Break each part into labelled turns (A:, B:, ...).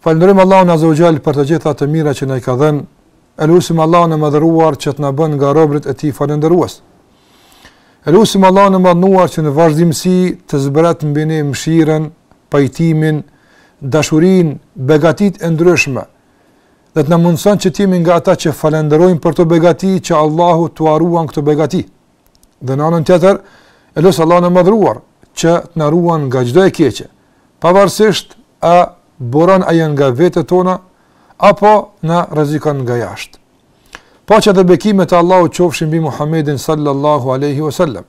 A: Falënderojmë Allahun Azza wa Jall për të gjitha të mirat që na i ka dhënë. E lusim Allahun e Madhëruar që të na bën nga robërit e Tij falënderues. E lusim Allahun e Madhëruar që në vazhdimësi të zbret mbi ne mëshirën, pajtimin, dashurinë, begatitë e ndryshme. Dhe të na mundson që të jemi nga ata që falënderojnë për këto begati që Allahu t'ua ruan këto begati. Dhe në anën tjetër, e lus Allahun e Madhëruar, që të na ruan nga çdo e keqe, pavarësisht a buron ajo nga vetet tona, apo na rrezikon nga jashtë. Paqja dhe bekimet e Allahut qofshin mbi Muhammedin sallallahu aleyhi wa sallam,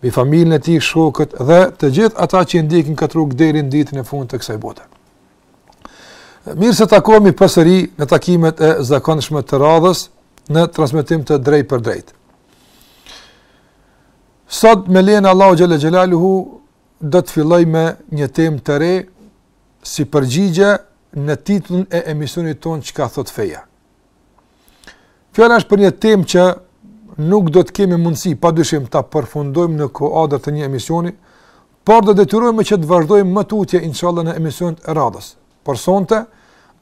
A: mbi familjen e tij, shokët dhe të gjithë ata që ndjekin këtë rrugë deri në ditën e fundit të kësaj bote. Mirë se takohemi përsëri në takimet e zakonshme të radhës në transmetim të drejtpërdrejtë. Sot me lejen e Allahut xhalla xhelaluhu do të fillojmë një temë të re si përgjigje në titullin e emisionit tonë çka thotë feja. Fjala është për një temë që nuk do të kemi mundësi pa dyshim ta përfundojmë në kuadër të një emisioni, por do detyrohemi që të vazhdojmë më tutje inshallah në emisionin e radhës. Por sonte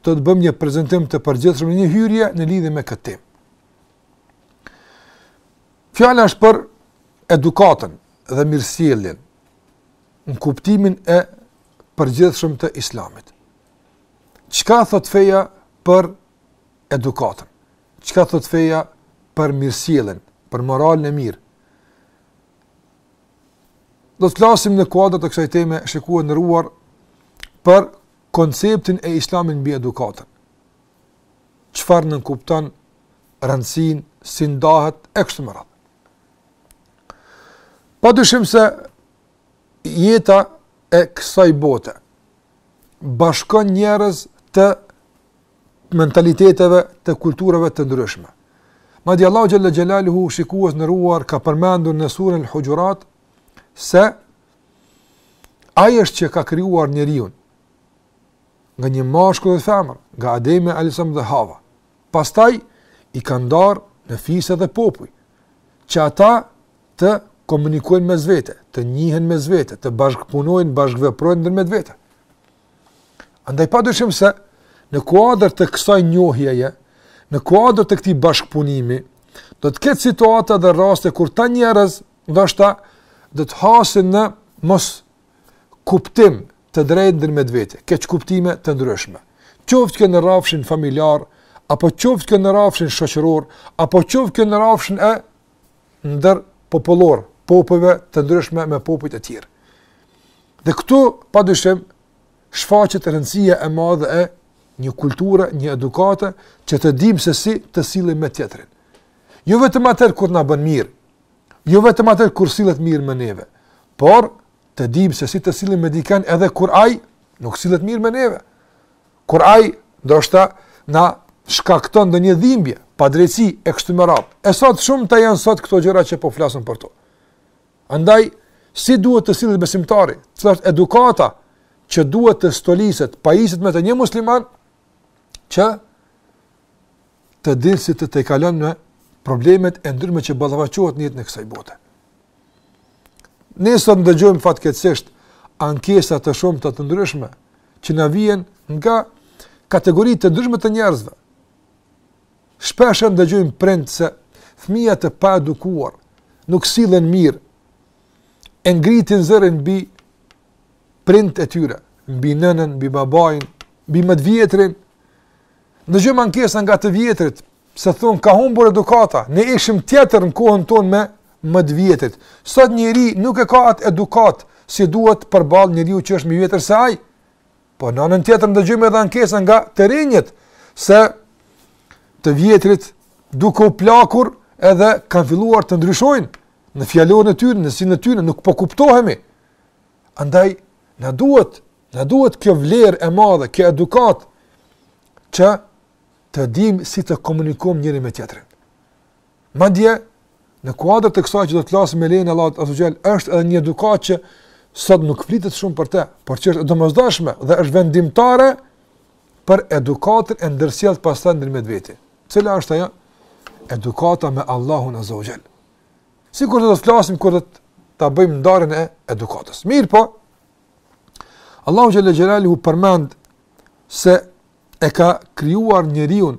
A: do të bëjmë një prezantim të përgjithshëm një hyrje në lidhje me këtë temë. Fjala është për edukatën dhe mirësjelljen në kuptimin e përgjithshëm të Islamit. Çka thotë feja për edukatën? Çka thotë feja për mirësjelljen, për moralin e mirë? Do të flasim në kuadër të kësaj teme, shikues të nderuar, për konceptin e Islamit mbi edukatën. çfarë nënkupton, rëndësinë, si ndahet, e kështu me radhë. Pa dyshim se jeta e kësaj bote bashkon njerëz të mentaliteteve të kulturave të ndryshme. Madje Allahu xhel-le xhelaluhu, shikues të nderuar, ka përmendur në suren El-Huxhurat se Ai është që ka krijuar njeriun nga një mashkull dhe femër, nga Ademi alejhi selam dhe Hava. Pastaj i ka ndarë në fise dhe popuj, që ata të komunikojnë mes vete, të njihen mes vete, të bashkëpunojnë, bashkëveprojnë ndërmjet vete. Andaj pa dyshim se në kuadër të kësaj njohjeje, në kuadër të këtij bashkëpunimi, do të ketë situata dhe raste kur këta njerëz, ndoshta, do të hasin në moskuptim, të drejtë ndërmjet vete, keqkuptime të ndryshme. Qoftë kjo në rrafshin familjar, apo qoftë kjo në rrafshin shoqëror, apo qoftë kjo në rrafshin e ndërpopullor, popujve të ndryshme me popujt e tjerë. Dhe këtu padyshim shfaqet rëndësia e madhe e një kulture, një edukate që të dimë se si të sillim me tjetrin. Jo vetëm atëherë kur na bën mirë, jo vetëm atëherë kur sillet mirë me neve, por të dimë se si të sillim me dikënd edhe kur ai nuk sillet mirë me neve. Kur ai ndoshta na shkakton ndonjë dhimbje, padrejtësi e kështu me radhë. E sot të shumta janë sot këto gjëra që po flasim për to. Andaj si duhet të sillet besimtari? Cila është edukata që duhet të stoliset, pajiset me të një musliman që të di si të tejkalon problemet e ndryshme që ballafaqohet në jetën e kësaj bote. Ne sot ndëgjojmë fatkeqësisht ankesa të shumta të ndryshme që na vijnë nga kategori të ndryshme të njerëzve. Shpeshherë ndëgjojmë prindët se fëmijët të paedukuar, nuk sillen mirë, e ngritin zërin mbi prindët e tyre, mbi nënën, mbi babain, mbi më të vjetrin, Ndëgjojmë ankesa nga të vjetrit, se thonë ka humbur edukata, ne ishim tjetër në kohën tonë me më të vjetrit. Sot njeri nuk e ka atë edukatë, si duhet përballë njeriut që është më i vjetër se ai. Po në anën tjetër ndëgjojmë edhe ankesa nga të rinjtë, se të vjetrit duke u plakur edhe kanë filluar të ndryshojnë në fjalorin e tyre, në sjelljen e tyre, nuk po kuptohemi. Andaj, na duhet Na duhet kjo vlerë e madhe, kjo edukatë, që të dim si të komunikojmë njëri me tjetrin. Madje, në kuadër të kësaj që do të flasim me lejen e Allahut azze ue xhel, është edhe një edukatë që sot nuk flitet shumë për te, por që është e domosdoshme dhe është vendimtare për edukatën e ndërsjellë pastaj ndërmjet veti. Cila është ajo? Edukata me Allahun azze ue xhel. Sikur do të flasim, kur do ta bëjmë ndarjen e edukatës. Mirëpo, Allahu xhel-le xhelaluhu përmend se e ka krijuar njeriun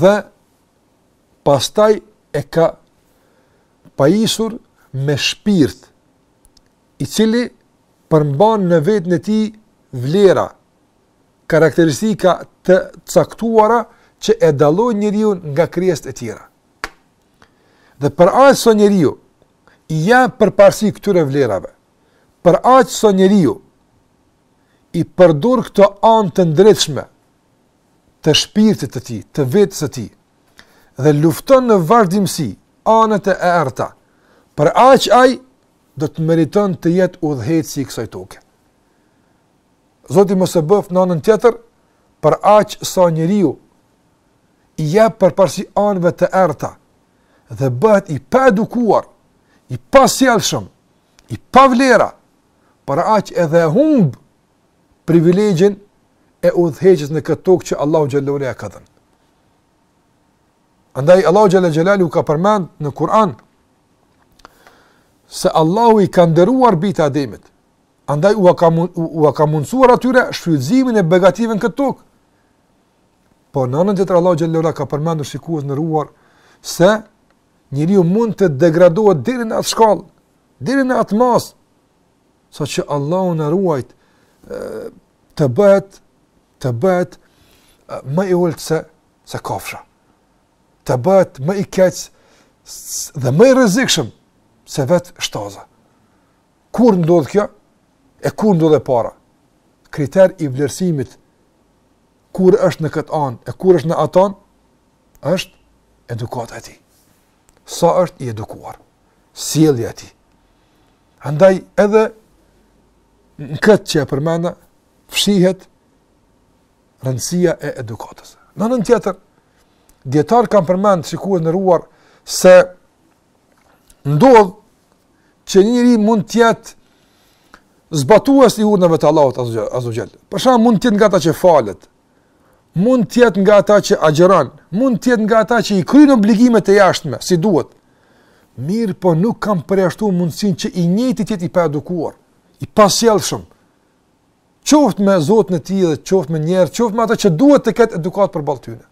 A: dhe pastaj e ka pajisur me shpirt i cili përmban në veten e tij vlera karakteristika të caktuara që e dallojnë njeriun nga krijesat e tjera. Dhe për aq sa njeriu i jep përparësi këtyre vlerave, për aq sa njeriu i përdor këto anë të ndritshme të shpirtit të tij, të vetes së tij dhe lufton në vazhdimësi anët e errëta, për aq ai do ta meriton të jetë udhëheqësi i kësaj toke. Zoti mos e bëftë në anën tjetër, për aq sa njeriu i jep përparësi anëve të errëta, dhe bëhet i paedukuar, i pasjellshëm, i pa vlera, për aq edhe humb privilegjin e udhëheqjes në këtë tokë që Allahu xhel-le ue ala ia ka dhënë. Andaj Allahu xhel-le xhelaluhu ka përmend në Kur'an se Allahu i ka nderuar bijtë e Ademit. Andaj ua ka ua ka mundësuar atyre shfrytëzimin e begative në këtë tokë. Po në anën tjetër Allahu xhel-le ue ala ka përmendur shikues të nderuar se njeriu mund të degradohet deri në atë shkallë, deri në atë masë, saqë Allahu na ruajt të bëhet të bëhet më i ulët se se kafsha. Të bëhet më i keq dhe më i rrezikshëm se vetë shtaza. Kur ndodh kjo? E kur ndodh e para? Kriter i vlerësimit kur është në këtë anë e kur është në atë anë është edukata e tij. Sa është i edukuar? Sjellja e tij. Andaj edhe në këtë që e përmenda, fshihet rëndësia e edukatës. Në anën tjetër, dijetarët kanë përmend shikues të nderuar se ndodh që një njeri mund të jetë zbatues i urdhrave të Allahut azze ue xhel. Për shembull mund të jetë nga ata që falet, mund të jetë nga ata që agjëron, mund të jetë nga ata që i kryejnë obligimet e jashtme si duhet. Mirëpo nuk kanë përjashtuar mundësinë që i njëjti të jetë i paedukuar, i pasjellshëm. Qoftë me Zotin e tij dhe qoftë me njerëz, qoftë me ata që duhet të ketë edukatë përballë tyne.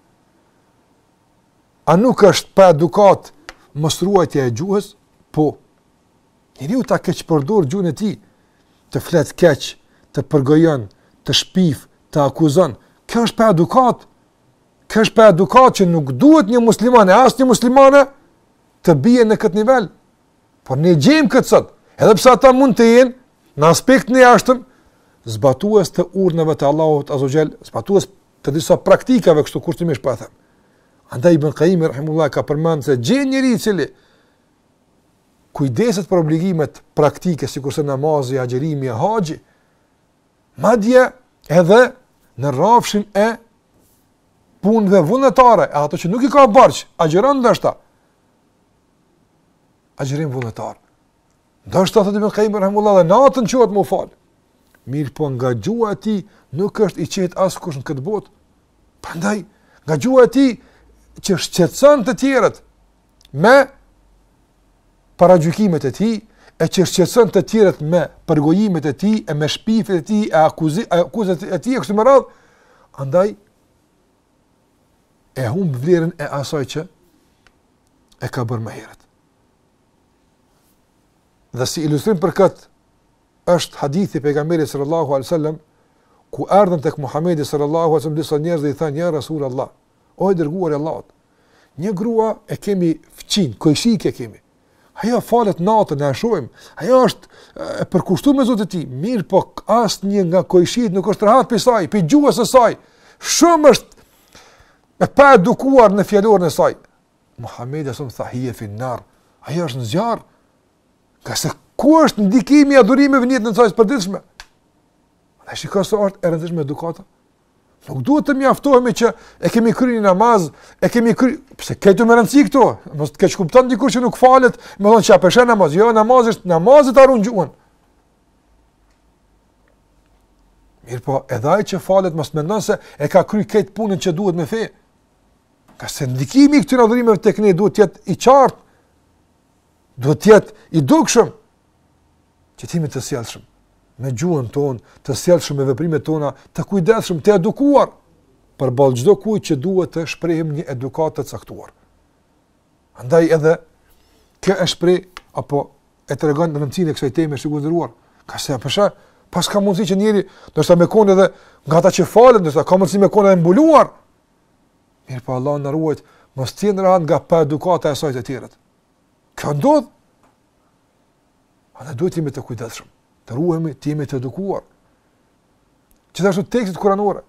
A: A nuk është pa edukatë mosruajtja e gjuhës? Po. Njeriu ta keqpërdor gjuhën e tij, të flet keq, të përgojon, të shpif, të akuzon, kjo është pa edukatë. Kjo është pa edukatë që nuk duhet një musliman e as një muslimane të bie në këtë nivel. Por ne gjejmë këtë sot, edhe pse ata mund të jenë në aspektin e jashtëm zbatues të urdhneve të Allahut azze ue xhel, zbatues të disa praktikave kështu kushtimisht po e them. Andaj Ibn Qayyim rahimullahu ka përmend se gjen njeri i cili kujdeset për obligimet praktike sikurse namazi, agjërimi, haxhi, madje edhe në rrafshin e punëve vullnetare, ato që nuk i ka borç, agjëron ndoshta. Agjërim vullnetar. Ndoshta thotë Ibn Kajim Rahimullah edhe natën çohet me u fal. Mirëpo nga gjuha e tij nuk është i qetë askush në këtë botë. Prandaj, nga gjuha e tij që shqetëson të tjerët me paragjykimet e tij, e që shqetëson të tjerët me përgojimet e tij, e me shpifjet e tij, e akuzat e tij, e kështu me radhë, andaj, e humb vlerën e asaj që e ka bërë më herët. Dhe si ilustrim për këtë është hadithi i pejgamberit sallallahu alaihi wasallam ku erdhën tek Muhamedi sallallahu alaihi wasallam disa njerëz dhe i thanë ja Rasul Allah, o i dërguar i Allahut, një grua e kemi fqinj, kojshik e kemi. Ajo falet natën e shohim. Ajo është e përkushtuar me Zotin e tij. Mirëpo asnjë nga kojshitë nuk është rahat prej saj, prej gjuhës së saj. Shumë është e paedukuar në fjalorin e saj. Muhamedi alejhi selam tha hije fi nar, ajo është në zjarr. Ngase ku është ndikimi i adhurimeve në jetën e saj të përditshme? A shikon se është e rëndësishme edukata. Nuk duhet të mjaftohemi që e kemi kryer namaz, e kemi kryer, pse ka rëndësi kjo? Mos të keqkupton dikush që nuk falet, me thon s'ka peshë namazi, jo namaz është namaz e ta run gjuhën. Mirëpo edhe ai që falet mos mendon se e ka kryer këtë punën që duhet me fe. Ngase ndikimi i këtyre adhurimeve tek ne duhet të jetë i qartë. Duhet të jetë i dukshëm që t'jemi të sjellshëm me gjuhën tonë, të sjellshëm me veprimet tona, të kujdesshëm, të edukuar përballë çdokujt që duhet të shprehim një edukatë të caktuar. Andaj edhe kjo është prej apo e tregon rëndësinë e kësaj teme shikues t'nderuar. Ngase, po s'ka, po ka mundësi që njeri ndoshta me kon edhe nga ata që falen, ndoshta ka mundësi me kon edhe mbuluar Mirëpo Allah na ruajt, mos t'jenë rahat nga paedukata e saj të tjerët. Kjo ndodh. Andaj duhet t'jemi të kujdesshëm, të ruhemi, të jemi të edukuar. Gjithashtu tekstet kuranore,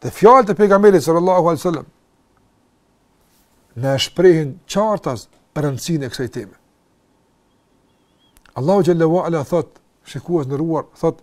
A: dhe fjalët e pejgamberit sallallahu alaihi sallam, na e shprehin qartas rëndësinë e kësaj teme. Allahu xhelle we ala thot, shikues t'nderuar, thot,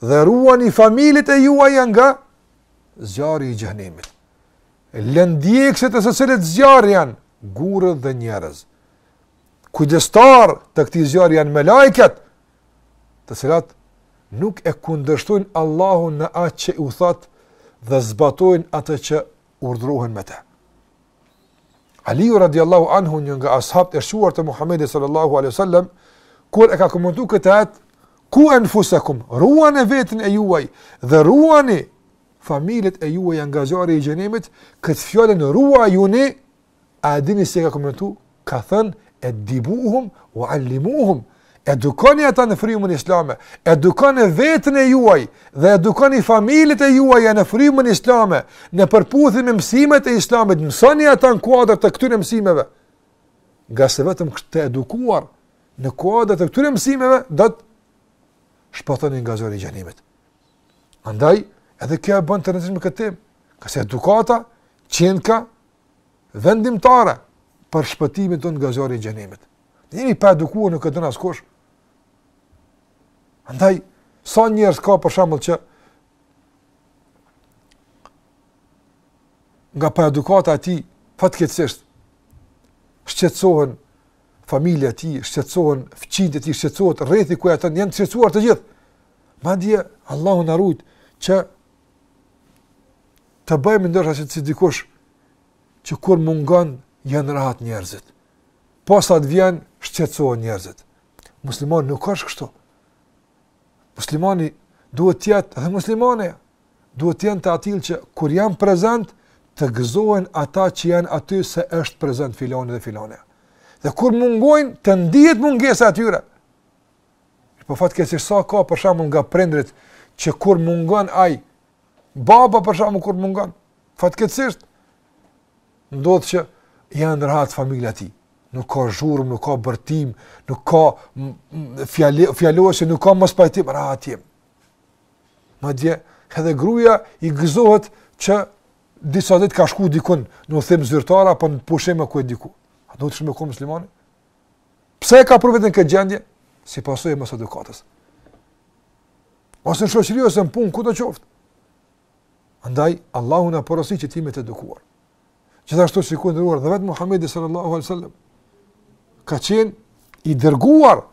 A: dhe ruani familjet e juaja nga zjarri i xhenemit. Lëndë djegëse e të cilit zjarr janë gurët dhe njerëz. Kujdestarë të këtij zjarri janë melaiket, të cilat nuk e kundërshtojnë Allahun në atë që u thotë dhe zbatojnë atë që urdhërohen me të. Aliu radiallahu anhu një nga ashabët e shquar të Muhammedi sallallahu alaihi sallam, kur e ka komentu këtë ajet, ku enfusekum, ruane veten e juaj, dhe ruani familjet e juaj nga zjarri i xhenemit, këtë fjalën ruajuni A e dini si e ka komentu? Ka thënë, edibuhum, ue allimuhum, edukoni ata në frymën islame, edukoni veten e juaj dhe edukoni familjet e juaja në frymën islame, në përputhje me mësimet e islamit, mësoni ata në kuadër të këtyre mësimeve. Ngase vetëm kështu të edukuar në kuadër të këtyre mësimeve, do të shpëtoni nga zjarri i xhenemit. Andaj, edhe kjo e bën të rëndësishme këtë temë, se edukata, qenka, vendimtare për shpëtimin tonë nga zjarri i xhenemit. Njeriun e paedukuar nuk e don askush. Andaj sa njerëz ka për shembull që nga paedukata e tij fatkeqësisht shqetësohen familja e tij, shqetësohen fqinjtë e tij, shqetësohet rrethi ku jeton, janë të shqetësuar të gjithë. Madje Allahu na ruajt që të bëhemi ndonjëherë si dikush që kur mungon janë rahat njerëzit. Posa të vjen shqetësohen njerëzit. Muslimani nuk është kështu. Muslimani duhet të jetë dhe muslimanja duhet të jenë të atillë që kur janë prezent të gëzohen ata që janë aty se është prezent filani dhe filania. Dhe kur mungojnë të ndihet mungesa e tyre. Po fatkeqësisht sa ka për shembull nga prindërit që kur mungon ai baba për shembull kur mungon fatkeqësisht ndodh që janë rahat familja e tij. Nuk ka zhurmë, nuk ka bërtim, nuk ka fjalosje, nuk ka mospajtim, rahat janë. Madje edhe gruaja i gëzohet që disa ditë ka shku dikun, në udhëtim zyrtar apo në pushim apo ku diku. A duhet me qenë ky muslimani? Pse e ka pru veten në këtë gjendje? Si pasojë e mosedukatës. Ose në shoqëri ose në punë, kudo qoftë. Andaj, Allahu na porosit që të jemi të edukuar. Gjithashtu shikues të nderuar, edhe vetë Muhammedi sallallahu alai sallam, ka qenë i dërguar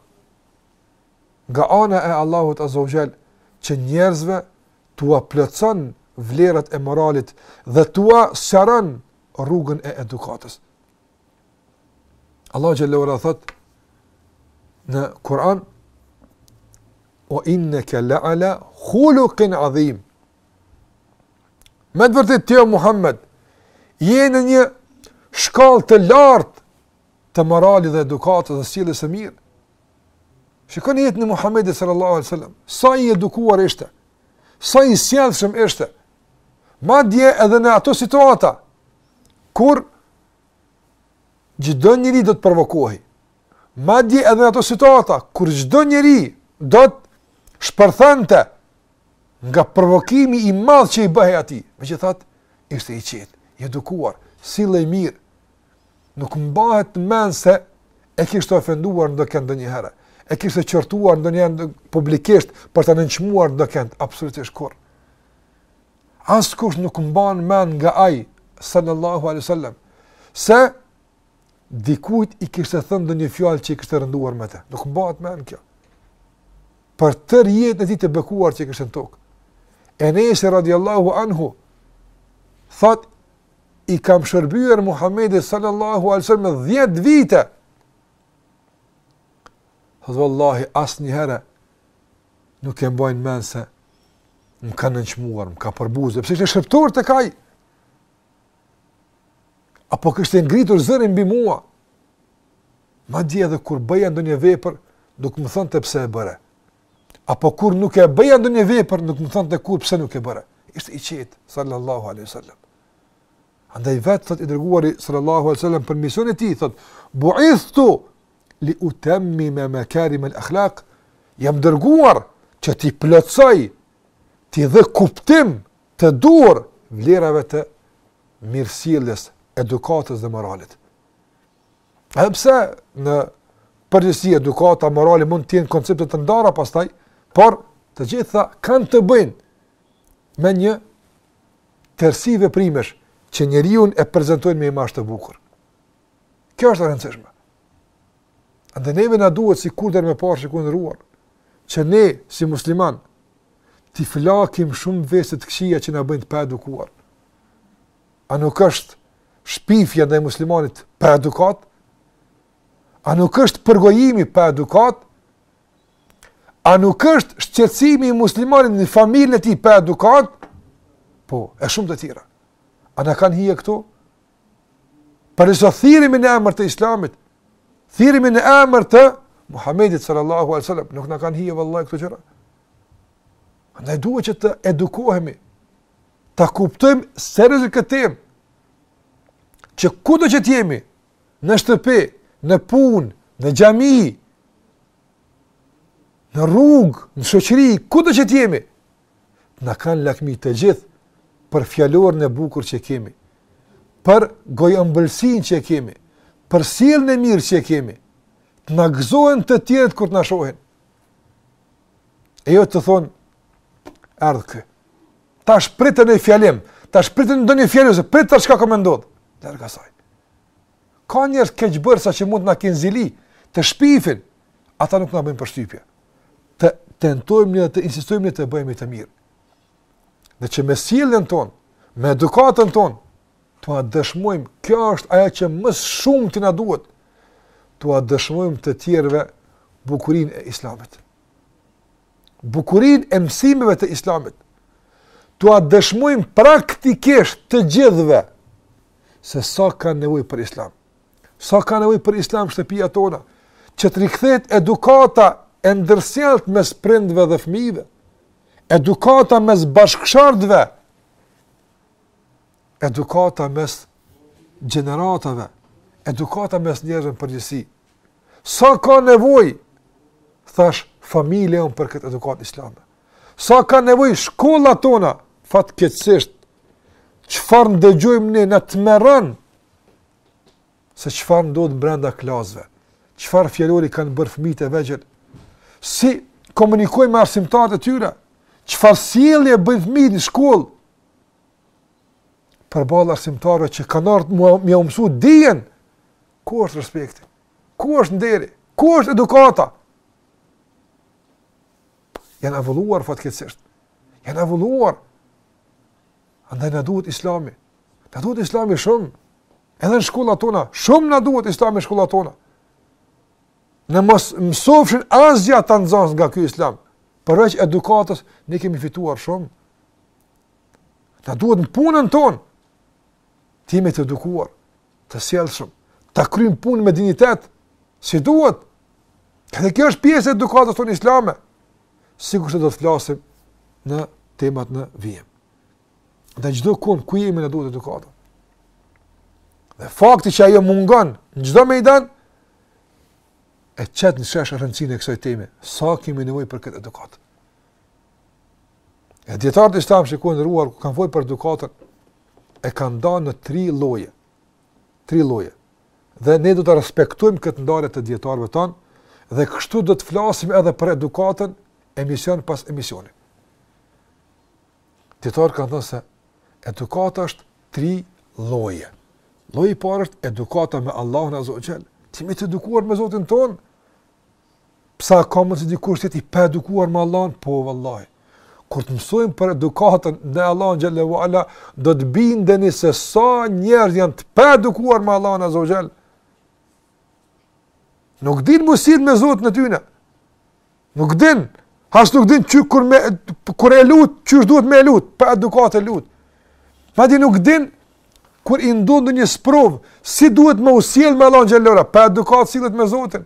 A: nga ana e Allahut Azza ua xhel, që njerëzve t'ua plotëson vlerat e moralit dhe t'ua sqaron rrugën e edukatës. Allahu xhelle shanuhu thot në Kur'an wa innaka la'ala khuluqin azim. Me të vërtetë ti Muhammed je në një shkallë të lartë të moralit dhe edukatës dhe sjelljes së mirë. Shikoni jetën e Muhamedit sallallahu alaihi wasallam, sa i edukuar ishte, sa i sjellshëm ishte. Madje edhe në ato situata kur Çdo njeri do të provokohej. Madje edhe në ato situata kur çdo njeri do të shpërthente nga provokimi i madh që i bëhej atij, megjithatë ishte i qetë, i edukuar, sillej mirë. Nuk mbahet mend se e kishte ofenduar ndokënd ndonjëherë, e kishte qortuar ndonjëherë publikisht për ta nënçmuar ndokënd absolutisht kurrë. Askush nuk mban mend nga ai sallallahu alaihi wasallam se dikujt i kishte thënë ndonjë fjalë që i kishte rënduar me të. Nuk mbahet mend kjo. Për tërë jetën e tij të bekuar që e kishte në tokë. Enesi radiallahu anhu, thotë, i kam shërbyer Muhammedit sallallahu alaihi wasallam dhjetë vite. Thotë, vallahi, asnjëherë, nuk e mbaj mend se më ka nënçmuar, më ka përbuzë, pse ishte shërbëtor tek ai, apo kishte ngritur zërin mbi mua, madje edhe kur bëja ndonjë vepër, nuk më thoshte pse e bëre, apo kur nuk e bëja ndonjë vepër, nuk më thoshte kurrë pse nuk e bëre, ishte i qetë, sallallahu alaihi sallam. Andaj vetë thotë i dërguari, sallallahu alaihi sallam, për misionin e tij, thotë, buithtu, li utemmime makarim el akhlak, jam dërguar që t'i plotësoj, t'i jap kuptim të duhur vlerave të mirësjelljes, edukatës dhe moralit. Edhe pse në përgjithësi edukata morali mund të jenë koncepte të ndara pastaj, por të gjitha kanë të bëjnë me një tërësi veprimesh që njeriun e prezantojnë me imazh të bukur. Kjo është e rëndësishme. Andaj neve na duhet sikundër më parë shqiptuar, që ne si muslimanë, t'i flakim shumë vese të këqija që na bëjnë të paedukuar. A nuk është shpifja ndaj muslimanit paedukatë? A nuk është përgojimi paedukatë? A nuk është shqetësimi i muslimanit në familjen e tij paedukatë? Po, e shumë të tjera. A na kanë hije këto? Për derisa thirremi në emër të islamit, thirremi në emër të Muhammedit sallallahu alaihi wasallam, nuk na kanë hije vallahi këto gjëra. Ne duhet që të edukohemi, ta kuptojmë seriozisht këtë temë. Që kudo që të jemi, në shtëpi, në punë, në xhami, në rrugë, në shoqëri, kudo që të jemi, Të na kenë lakmi të gjithë për fjalorin e bukur që kemi, për gojëmbëlsinë që kemi, për sjelljen e mirë që kemi. Të na gëzohen të tjerët kur të na shohin. E jo të thonë, erdh ky. Ta është pritë në i fjalim, ta është pritë në do një fjalim, se pritë të shka ka me ndodhë. Lërë ka saj. Ka njërës keqbërës sa që mund të na kenë zili, të shpifin, Ata nuk na bëjnë përshtypje. Të tentojmë ne dhe të insistojmë ne të bëhemi të mirë. Në që me sjelljen tonë, me edukatën tonë, t'ua dëshmojmë, kjo është ajo që më së shumti na duhet, t'ua dëshmojmë të tjerëve bukurinë e islamit. Bukurinë e mësimeve të islamit. T'ua dëshmojmë praktikisht të gjithëve, se sa ka nevojë për islam. Sa ka nevojë për Islam shtëpia tona, që të rikthehet edukata e ndërsjelltë mes prindërve dhe fëmijëve, edukata mes bashkëshortëve, edukata mes gjeneratave, edukata mes njerëzve në përgjithësi. Sa ka nevojë thashë familja jonë për këtë edukatë islame. Sa ka nevojë shkolla tona, fatkeqësisht, çfarë dëgjojmë ne na tmerron, se çfarë ndodh brenda klasëve, çfarë fjalori kanë bërë fëmijët e vegjël, si komunikojnë me arsimtarët e tyre, çfarë sjellje bëjnë fëmijët në shkollë, përballë arsimtarëve që kanë ardhë me jau mësu dijen, ku është respekti, ku është nderi, ku është edukata. Janë avulluar fatkeqësisht, janë avulluar. Andaj na duhet Islami. Na duhet Islami shumë. Edhe në shkollat tona, shumë na duhet Islami në shkollat tona. Në mos mësofshin asgjë këta nxënës nga ky Islam. Përveç edukatës ne kemi fituar shumë. Na duhet në punën tonë. Të jemi të edukuar. të sjellshëm, ta kryjmë punën me dinjitet, si duhet. Dhe kjo është pjesë e edukatës tonë islame, sikurse do të flasim në temat në vijim. Dhe çdokund, ku jemi na duhet edukata. Dhe fakti që ajo mungon në çdo mejdan, e qet në shesh rëndësinë e kësaj teme, sa kemi nevojë për këtë edukatë. E dijetarët islam, shikues i nderuar, kur kanë fol për edukatën, e kanë da në tri lloje. Tri lloje. Dhe ne do ta respektojmë këtë ndarje të dijetarëve tanë, dhe kështu do të flasim edhe për edukatën, emision pas emisioni. Dijetarët kanë thënë se edukata është tri lloje. Lloji i parë është edukata me Allahun azze ve xhel. Të jemi të edukuar me Zotin tonë, Pse ka mundësi dikush të jetë i paedukuar me Allahun? Po vallahi. Kur të mësojmë për edukatën ndaj Allahut xhelle ve ala, do të bindeni se sa njerëz janë të paedukuar me Allahun azze ve xhel. Nuk din me u sjell me Zotin e tyre. Nuk din. As nuk din qysh kur me kur e lut, qysh duhet me lut, pa edukatë lut. Madje nuk din kur i ndodh ndonjë sprovë, si duhet me u sjell me Allahun xhelle ve ala, pa edukatë sillet me Zotin.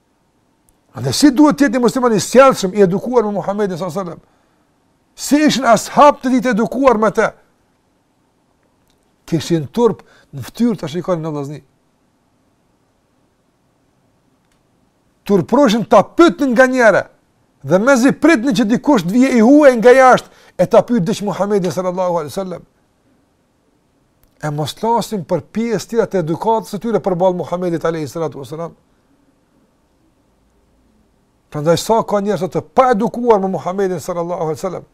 A: Dhe si duhet të jetë një musliman i sjellshëm i edukuar me Muhamedin sallallahu alajhi wasallam? Si ishin as'habët e tij të edukuar me të? Kishin turp në fytyrë ta shikonin vllazni. Turproshin ta pyet nganjëherë dhe mezi pritnin që dikush të vijë i huaj nga jashtë e ta pyet diç Muhamedin sallallahu alajhi wasallam. E mos flasim për pjesë tjera të edukatës së tyre përballë Muhammedit a.s. Prandaj sa ka njerëz të paedukuar me Muhammedin sallallahu alaihi sallam.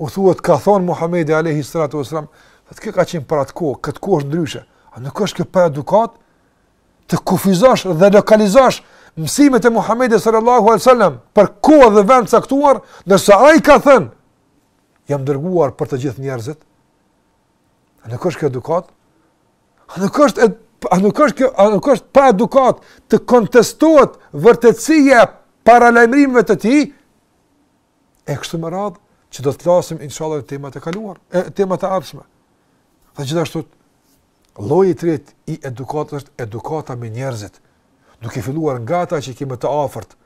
A: U thuhet ka thonë Muhammedi alaihi sallatu sallam, thotë ka qenë për atë kohë, këtë kohë është ndryshe. A nuk është kjo paedukatë? Të kufizosh dhe lokalizosh mësimet e Muhammedit sallallahu alaihi sallam për kohë dhe vend caktuar, ndërsa ai ka thënë, jam dërguar për të gjithë njerëzit. A nuk është kjo edukatë? A nuk është a nuk është kjo a nuk është paedukatë të kontestohet vërtetësia e paralajmërimeve të tij? E kështu me radhë që do të flasim inshallah në temat e kaluar, në temat e ardhshme. Dhe gjithashtu lloji i tretë i edukatës është edukata me njerëzit, duke filluar nga ata që i kemi të afërt,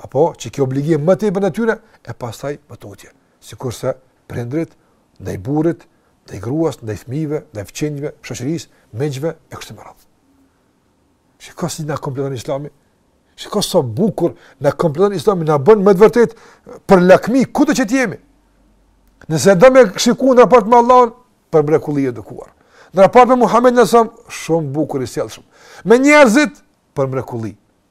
A: apo që ke obligim më tepër ndaj tyre, e pastaj më tutje. Sikurse prindrit, ndaj burrit, ndaj gruas, ndaj fmive, ndaj fqinjve, shoqërisë, miqve, e kështu me radhë. Shiko si na kompleton islami? Shiko sa bukur na kompleton islami, na bën me të vërtetë për lakmi, kudo që t'jemi? Nëse do me shiku në raport me Allahun, për mrekulli i edukuar. Në raport me Muhammedin a.s., shumë bukur i sjellshëm. Me njerëzit, për mrekulli.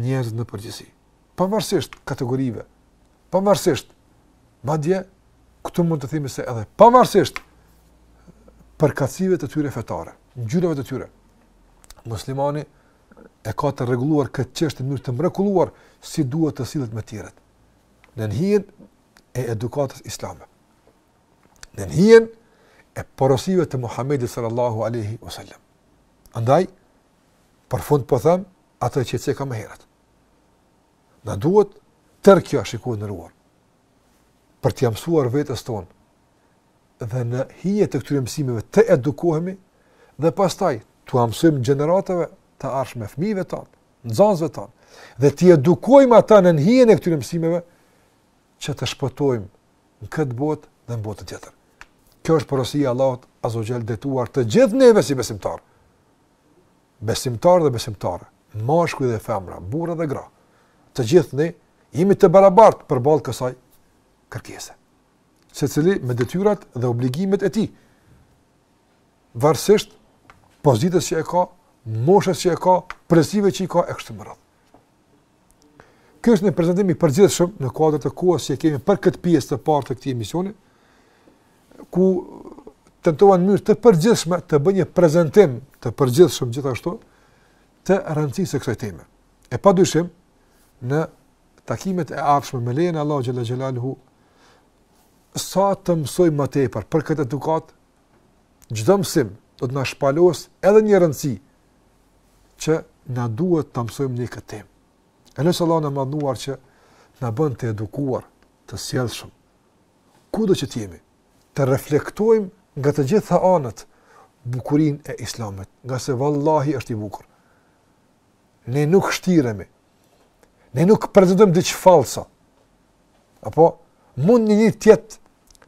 A: njerëzit në përgjithësi, pavarësisht kategorive, pavarësisht, madje, këtu mund të themi se edhe pavarësisht përkatësive të tyre fetare, ngjyrave të tyre, muslimani e ka të rregulluar këtë çështje në mënyrë të mrekulluar si duhet të sillet me tjerët. Në hijen e edukatës islame. Në hijen e porosive të Muhammedit sallallahu aleyhi wasallam. Andaj, Për fund po them atë që e ceka më herët. Na duhet tërë kjo shikues i nderuar. Për t'ia mësuar vetes tonë dhe në hije të këtyre mësimeve të edukohemi dhe pastaj t'ua mësojmë gjeneratave të ardhshme fëmijëve tanë, nxënësve tanë, dhe t'i edukojmë ata në hijen e këtyre mësimeve që të shpëtojmë në këtë botë dhe në botën tjetër. Kjo është porosia e Allahut Azza wa Jall drejtuar të gjithë neve si besimtarë. besimtarë dhe besimtare, mashkuj dhe femra, burra dhe gra, të gjithë ne jemi të barabartë përballë kësaj kërkese. Secili me detyrat dhe obligimet e tij, varësisht pozitës që e ka, moshës që e ka, prirjeve që i ka, e kështu me radhë. Ky është një prezantim i përgjithshëm në kuadër të kohës që kemi për këtë pjesë të parë të këtij emisioni, ku tentuam në mënyrë të përgjithshme të bëjmë një prezantim të përgjithshëm gjithashtu të rëndësisë së kësaj teme. E padyshim se në takimet e ardhshme me lejen e Allahut xhelle xhelaluhu sa të mësojmë më tepër për këtë edukatë, çdo mësim do të na shpalosë edhe një rëndësi që na duhet ta mësojmë në këtë temë. E lus Allahun e madhëruar që na bën të edukuar, të sjellshëm. Kudo që të jemi, të reflektojmë nga të gjitha anët bukurinë e Islamit, ngase vallahi është i bukur. Ne nuk shtiremi, Ne nuk prezentojmë diç falso. Apo mund një njeri të jetë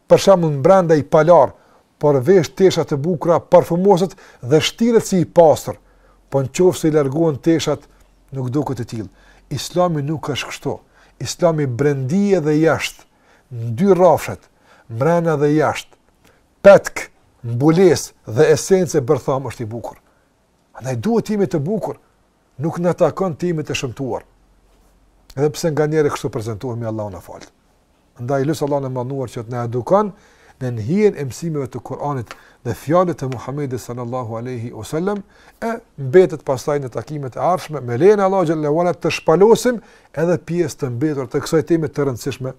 A: për shembull mbrenda i palarë, por vesh tesha të bukura, parfumoset dhe shtiret si i pastër, po në qoftë se i largohen teshat, nuk duket i tillë. Islami nuk është kështu. Islami brendie dhe jashtë, në dy rafshet, mbrenda dhe jashtë, petk, mbulesë dhe esencë e bërthamë është i bukur. Andaj duhet të jemi të bukur, nuk na takon të jemi të shëmtuar. Edhe pse nganjëherë kështu prezantohemi Allahu na faltë. Andaj lus Allahun e madhëruar që të na edukojë në hijen e mësimeve të Kuranit dhe fjalët e Muhamedit sallallahu alaihi wasallam e mbetet pastaj në takimet e ardhshme me lejen e Allahut xhelle ue ala të shpalosim edhe pjesët e mbetura të kësaj teme të rëndësishme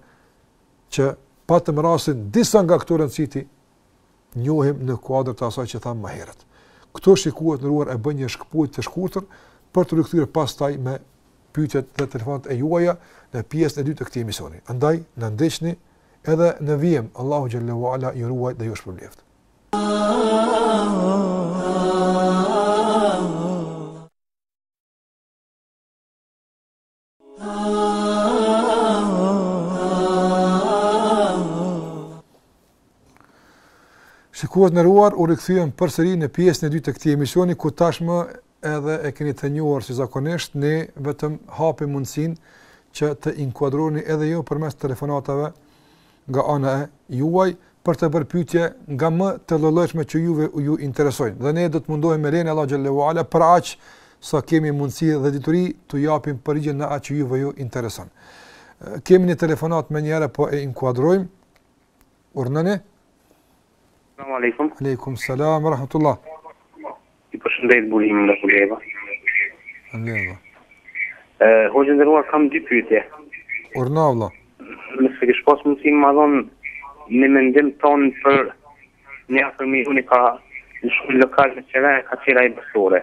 A: që patëm rastin disa nga këto rëndësi t'i njohim në kuadër të asaj që thamë më herët. Këtu shikues të nderuar e bëjmë një shkëputje të shkurtër për t'u rikthyer pastaj me pyetjet dhe telefonatat e juaja në pjesën e dytë të këtij emisioni. Andaj, na ndiqni edhe në vijim, Allahu xhelle ue ala ju ruajtë dhe ju shpërbleftë. Shikues të nderuar, u rikthyem përsëri në pjesën e dytë të këtij emisioni, ku tashmë edhe e keni të njohur si zakonisht, ne vetëm hapim mundësinë që të inkuadroni edhe ju përmes telefonatave nga ana e juaj për të bërë pyetje nga më të llojllojshme që juve ju interesojnë dhe ne do të mundohemi me lejen e Allahut xhelle ue ala për aq sa kemi mundësi dhe dituri t'u japim përgjigjen në atë që juve ju intereson. Kemi një telefonatë, menjëherë po e inkuadrojmë. Urdhnoni.
B: Selam alejkum.
A: Alejkum selam rahmetullah.
B: Ju përshëndet Burimi nga Kërçova.
A: Kërçova.
B: Hoxhë i nderuar, kam dy pyetje.
A: Urdhno vëlla.
B: Nëse kish pas mundësi me dhon një mendim tonë për një afërmi unë ka në shkollë lokal
A: me qera për bastore.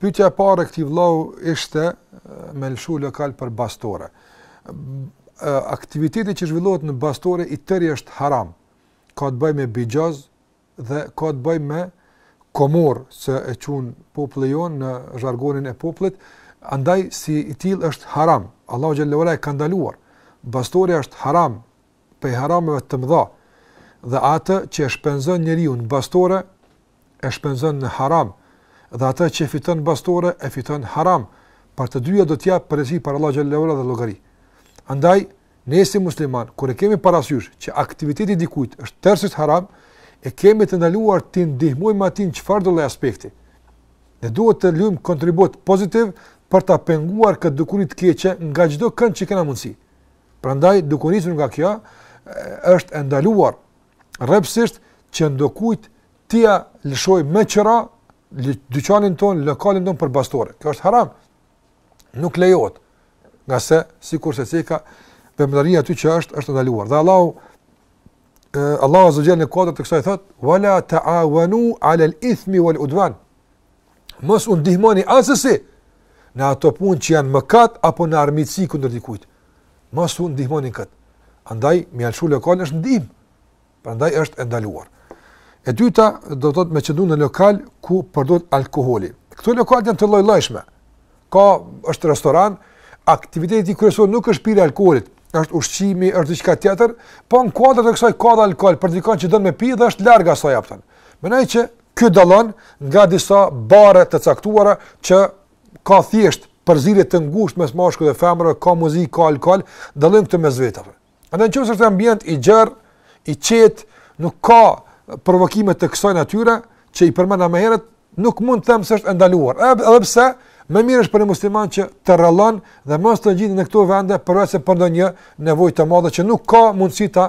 A: Pyetja e parë e këtij vëllau ishte me lëshu lokal për bastore. Aktiviteti që zhvillohet në bastore i tëri është haram. Ka të bëjë me bixhoz dhe ka të bëjë me komor, si e quajnë populli jonë në zhargonin e popullit, andaj si i tillë është haram. Allahu xhelle ue ala e ka ndaluar. Bastorja është haram, prej harameve të mëdha dhe atë që e shpenzon njeriu në bastore e shpenzon në haram dhe atë që fiton bastore e fiton haram për të dyja do të japë përgjegjësi para Allahut xhelle ue ala dhe llogari. Andaj ne si muslimanë kur e kemi parasysh që aktiviteti i dikujt është tërësisht haram, e kemi të ndaluar t'i ndihmojmë atij në çfarëdo lloj aspekti. Ne duhet të lujmë kontribut pozitiv për ta penguar këtë dukuri të keqe nga çdo kënd që kena mundësi. Prandaj duke u nisur nga kjo, është e ndaluar rreptësisht që ndokujt t'ia lëshojmë me qera dyqanin tonë, lokalin tonë për bastore. Kjo është haram. Nuk lejohet. Ngase, sikurse ceka, veprimtaria aty që është, është e ndaluar. Dhe Allahu, Allahu azze ue xhel në kuadër të kësaj thotë, Vala ta awanu ala l'ithmi wal udvan. mos u ndihmoni asesi në ato punë që janë mëkat apo në armiqësi kundër dikujt. Mos u ndihmoni kët. Andaj me ia lëshu lokalin është ndihmë. Prandaj është e ndaluar. E dyta do të thotë me qëndu në lokal ku përdoret alkooli. Këto lokale janë të lloj-llojshme. Ka është restoran, aktiviteti kryesor nuk është pirja e alkoolit, është ushqimi, është diçka tjetër, po në kuadër të kësaj ka alkool për dikon që don me pi dhe është larg asaj aftën. Mendoj që Ky dallon nga disa bare të caktuara që ka thjesht përzierje të ngushtë mes mashkullit dhe femrës, ka muzikë, ka alkool, dallojnë këto mes veti. Andaj nëse është ambient i gjerë, i qetë, nuk ka provokime të kësaj natyre që i përmenda më herët, nuk mund të them se është ndaluar. Edhe pse më mirë është për një musliman që të rrallon dhe mos të gjendet në këto vende përveç se për ndonjë nevojë të madhe që nuk ka mundësi ta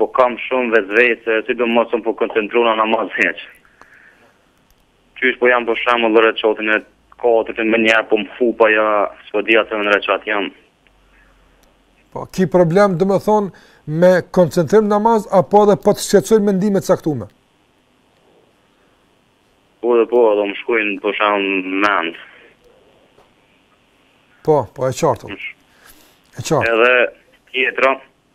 A: Po
B: kam shumë vesvese, se si do mos unë po koncentru në namaz heq. Qysh po jam për shembull në rekatin e katër përnjëherë, po më fu pa ja, s'po di a të në rekat jam.
A: Po, ki problem domethënë me koncentrim në namaz, apo edhe po të shqetsojnë mendimet
B: e caktume? Po dhe po, edhe më
A: shkojnë
B: për shembull mend. Po, po
A: e
B: qartë.
A: E qartë. Edhe tjetra,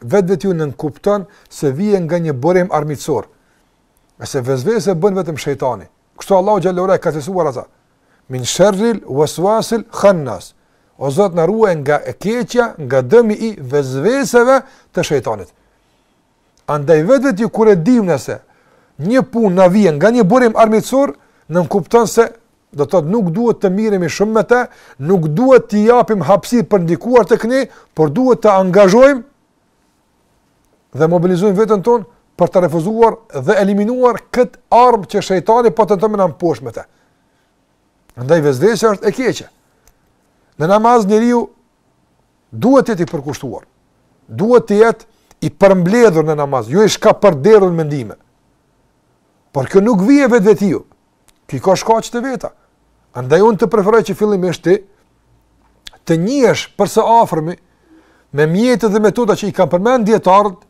A: Vetvetiu nënkupton se vjen nga një burim armiqësor. Se vesvese bën vetëm shejtani. Kështu Allahu xhele ve ala e ka cilësuar atë. Min sharril waswasil khannas. O Zot na ruaj nga e keqja, nga dëmi i vesveseve të shejtanit. Andaj vetvetiu kur e dimë ne se një punë na vjen nga një burim armiqësor, nënkupton se Do të thotë nuk duhet të merremi shumë me të, nuk duhet t'i japim hapësirë për të ndikuar tek ne, por duhet të angazhojmë dhe mobilizojmë veten tonë për të refuzuar dhe eliminuar këtë armë që shejtani po tenton me na mposh me të. Andaj vesvesja është e keqe. Në namaz njeriu duhet të jetë i përkushtuar. Duhet të jetë i përmbledhur në namaz, jo i shkapërderdhur në mendime. Por kjo nuk vjen vetvetiu, I ka shkaqet e veta. Andaj unë të preferoj që fillimisht ti të njihesh për së afërmi me mjetet dhe metodat që i kanë përmend dijetarët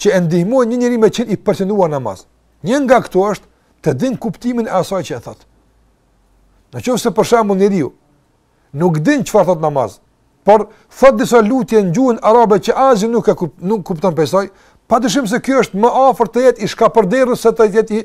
A: që e ndihmojnë një njeri me qenë i përqendruar në namaz. Një nga këto është të din kuptimin e asaj që e thot. Në qoftë se për shembull njeriu nuk din çfarë thot në namaz, por thot disa lutje në gjuhën arabe që asgjë nuk e kup, nuk kupton pse, padyshim se ky është më afër të jetë i shkapërderdhur se të jetë i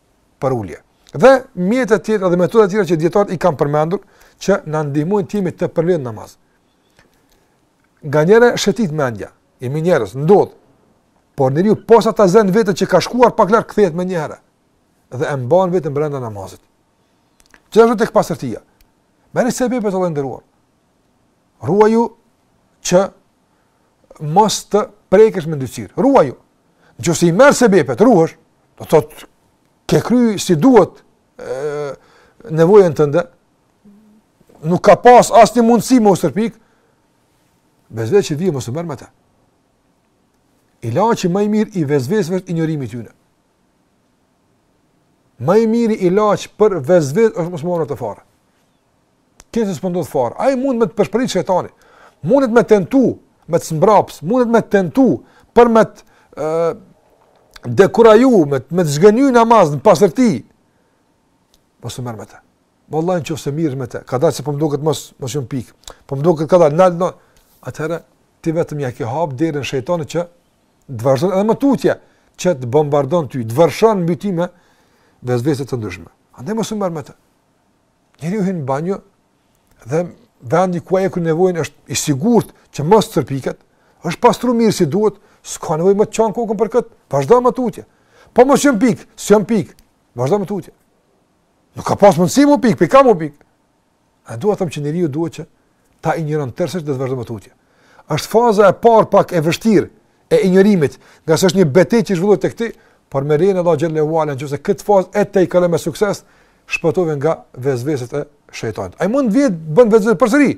A: për ulje. Dhe mjete të tjera dhe metoda të tjera që dietar i kanë përmendur që na ndihmojnë të jemi të përulur në namaz. Nganjëherë shëtit mendja, jemi njerëz, ndodh. Por njeriu posa ta zën veten që ka shkuar pak larg kthehet menjëherë dhe e mban veten brenda namazit. Gjithashtu tek pastërtia. Merri sebepet, e nderuar. Ruaju që mos të prekësh me ndytësirë, ruaju. Në qoftë se i merr sebepet, ruhesh, do të thotë ke kry si duhet nevojën tënde, nuk ka pas asnjë mundësi me u stërpik, vesves që vjen mos u merr me ta. Ilaçi ma i mirë i vezves është injorimi i tyne. Ma i miri ilaç për vezves është mosmarrja fare. Kinse s'po ndodh fare. Ai mund me të pëshpërit shejtani. Mundet me tentu, me të zmbraps, mundet me tentu për me të ë dekuraju, me me të zhgënjy në namaz në pastërti. Mos u merr me të. Vallahi nëse ti merresh me të. Kadal se po më duket mos mos jam pik. Po më duket kadal se nal. Atëra ti vetëm ja ke hap derën shejtanit që të vazhdon edhe më tutje që të bombardon ty, të vërshon mbi ty me vezvese të ndryshme. Andaj mos u merr me të. Njeriu hyn në banjë dhe vendi ku ai e kryen nevojën është i sigurt që mos të stërpiket, është pastru mirë si duhet, s'ka nevojë me të çu kokën për kët. Vazhdo më tutje. Po mos jam pik, s'jam pik. Vazhdo më tutje. Nuk ka pas mundësi me u pik, pika me u pik. E dua të them që njeriu duhet që ta injoron tërësisht dhe të vazhdon më tutje. Është faza e parë pak e vështirë e injorimit, ngase është një betejë që zhvillohet tek ti, por me lejen e Allahut xhelle ue ala nëse këtë fazë e tejkalon me sukses, shpëtove nga vezveset e shejtanit. Ai mund vjen bën vezvese përsëri,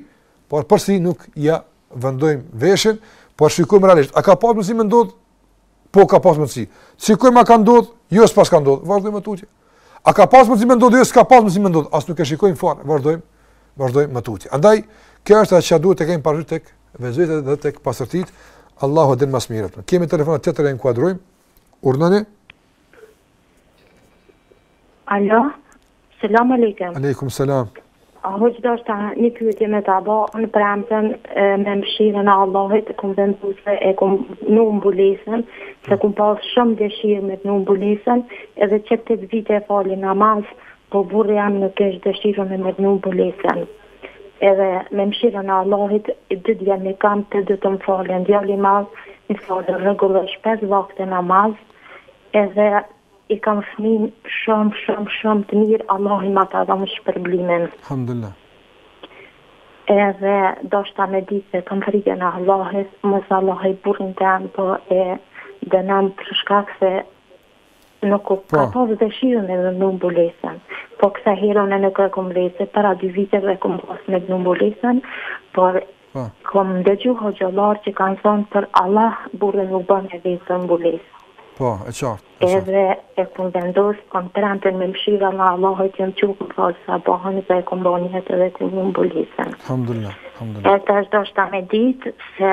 A: por përsëri nuk ja vendojmë veshin, por shikojmë realisht, a ka pas mundësi me ndodh Po ka pas mundësi. Shikojmë a ka ndodhë, jo s'pas ka ndodhë, vazhdojmë më tutje. A ka pas mundësi me ndodhë, jo s'ka pas mundësi me ndodhë, as nuk e shikojmë fare, vazhdojmë, vazhdojmë më tutje. Andaj, kjo është ajo që duhet të kemi parasysh tek vezveset dhe tek pastërtia, Allahu e din ma s'miri. Kemi telefonatë tjetër, e inkuadrojmë, urdhnoni.
C: Alo, selam alejkem.
A: Alejkum selam.
C: A hoxhë deshta një pyetje me ta bo, të premten me mshirën e Allahit, kum vendu dhe e kum vnu mbulesën, se kum pas shumë dëshirë me vnu mbulesën, edhe qe tetë vite e fali namaz, po burri jem nuk kish dëshirë me vnu mbulesën. Edhe me mshirën e Allahit, dy djem i kam, të dytë m'falen, djali i madh m'falet rregullisht 5 vakte namaz, Edhe i kam fmijt shum shum shum të mir Allahi ma t'madhin shperblimin.
A: Hamdullah.
C: Edhe doshta me dit se kam frigën e Allahit mos Allahi burrin tem po e dënon për shkak se nuk u ka pas dëshirën me vnu mbulesën. Po kësaj herë unë nuk e kom lejtë se para dy viteve kom pas me vnu mbulesën por
A: Po.
C: Kom ndëgju hoxhallar që kan thon për Allah burri nuk bon me vet për mbulesë.
A: Po, e qartë, e qartë.
C: Edhe e kom vendos ton' premten me mshirën e Allahut jam qu kom fal sabahin dhe e kom bo njet edhe kom vnu mbulesën.
A: Hamdullillah, hamdullillah.
C: E tash doshta me dit se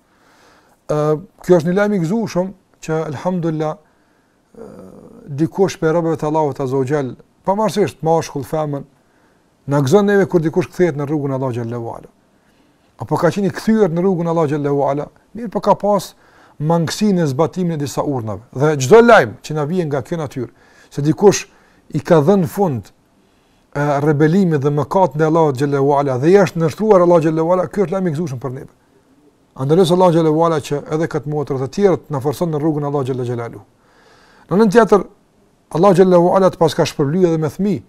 A: Ë kjo është një lajm i gëzueshëm që alhamdulillah dikush prej robëve të Allahut azza wa jall, pavarësisht mashkull femër, na gëzon neve kur dikush kthehet në rrugën e Allahut xhallahu ala. Apo ka qenë i kthyer në rrugën e Allahut xhallahu ala, mirëpo ka pas mangësi në zbatimin e disa urdhnave. Dhe çdo lajm që na vjen nga kjo natyrë, se dikush i ka dhënë fund rebelimit dhe mëkatit ndaj Allahut xhallahu ala dhe i është nënshtruar Allahut xhallahu ala, ky është lajm i gëzueshëm për neve. Andaj lus Allahun xhallahu ala që edhe këtë motër dhe tjerët të na forcon në rrugën e Allahut xhallahu xhelalu. Në anën tjetër Allahu xhallahu ala të paska shpërblyer edhe me fëmijë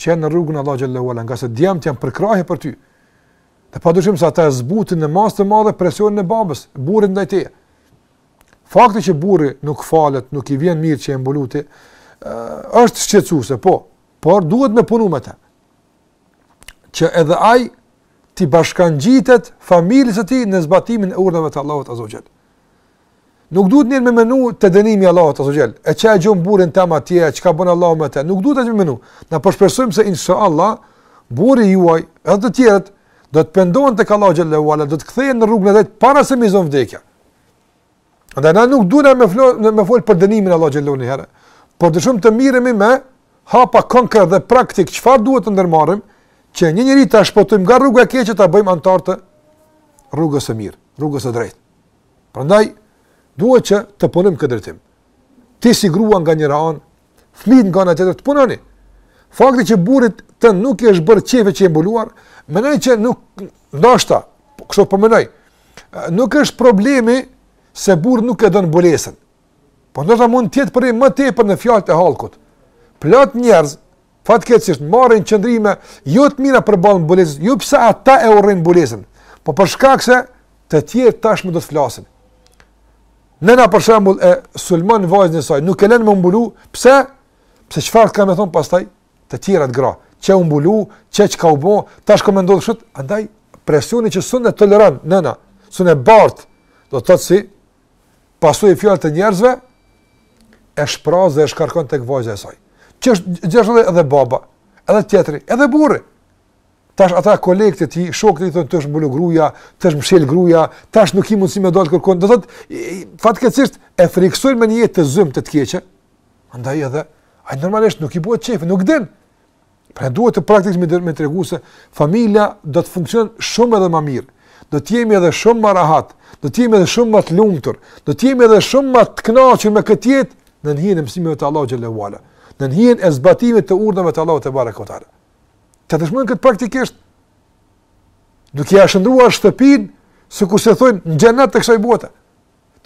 A: që janë në rrugën e Allahut xhallahu ala, ngase djemt janë përkrahje për ty. Dhe padyshim se ata e zbutin në masë të madhe presionin e babës, burrit ndaj teje. Fakti që burri nuk falet, nuk i vjen mirë që je mbulu ti, është shqetësuese, po, por duhet me punu me të, që edhe ai t'i bashkëngjitet familjes së tij në zbatimin e urdhnave të Allahut azze ve xhel. Nuk duhet njeri me menu te dënimi i Allahut azze ve xhel, e çka e gjen burrin tem atje, e çka bën Allahu me të, nuk duhet ashtu me menu. Ne po shpresojmë se insha Allah, burri juaj edhe të tjerët, do të pendohen tek Allahu xhelle ve ala, do të kthehen në rrugën e drejtë para se me i zon vdekja. Dhe na nuk duna me, flo, me folë për dënimin e Allahut xhel njiherë, por dëshirojmë të merremi me hapa konkret dhe praktik çfarë duhet të ndërmarrim, që një njeri ta shpëtojmë nga rruga e keqe ta bëjmë anëtar të rrugës së mirë, rrugës së drejtë. Prandaj, duhet që të punojmë n'këtë drejtim. Ti si grua nga njëra anë, Fëmijët nga ana tjetër të punoni. Fakti që burrit tënd nuk i është bërë qejfi që je mbuluar, mendoj që nuk ndoshta, kështu po mendoj. Nuk është problemi se burri nuk e don bulesën. Po ndoshta mund të jetë problemi më tepër në fjalët e hallkut. Plot njerëz fatkeqësisht marrin qëndrime jo të mira përballë bulesës, jo pse ata e urrin bulesën, po për shkak se të tjerë tashmë do të flasin. Nëna për shembull e sulmon vajzën e saj, nuk e len me u mbulu, pse? Pse çfarë ka me thon pastaj të tjerat gra, qe u mbulu, qe çka u bë, tash ka me ndodh kështu, andaj presioni që s'un e toleron nëna, s'un e bart, do të thotë si pasojë fjalët e njerëzve e shpraz dhe e shkarkon tek vajza e saj. Gjithashtu edhe baba, edhe tjetri, edhe burri. Tash ata kolegët e tij, shokët e tij thonë të është mbulur gruaja, të është mshël gruaja, tash nuk ki mundsi me dal kërkun. Do thotë fatkeqësisht e frikësojnë me një jetë të zymtë të, të keqe. Andaj edhe ai normalisht nuk i bëhet çejf, nuk don. Pra duhet ti praktikisht me, me tregu se familja do të funksionon shumë edhe më mirë. Do të jemi edhe shumë më rahat, do të jemi edhe shumë më të lumtur, do të jemi edhe shumë më të kënaqur me këtë jetë nën hijen e mësimeve të Allahut xhel-le ue ala, nën hijen e zbatimit të urdhave të Allahut tebareke ue teala. Ta dëshmojmë këtë praktikisht, duke ia shndërruar shtëpin, sikurse thojnë në xhenet të kësaj bote,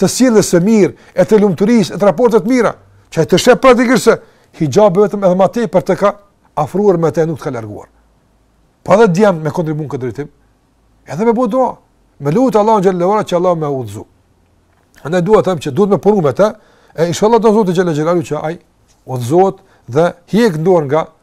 A: të sjelljes së mirë, e të lumturisë, e të raporteve të mira, që ai të sheh praktikisht se hixhabi vetëm edhe ma tepër të ka afruar me të, nuk të ka larguar. Po edhe djemtë me kontribu në këtë drejtim, edhe me bo dua, me lut Allahun xhel-le që Allahu me udhëzu. Andaj duhet të them që duhet me punu me te, e inshallah te Zoti xhel-le xhel-le që ai udhëzohet dhe hjek dorë nga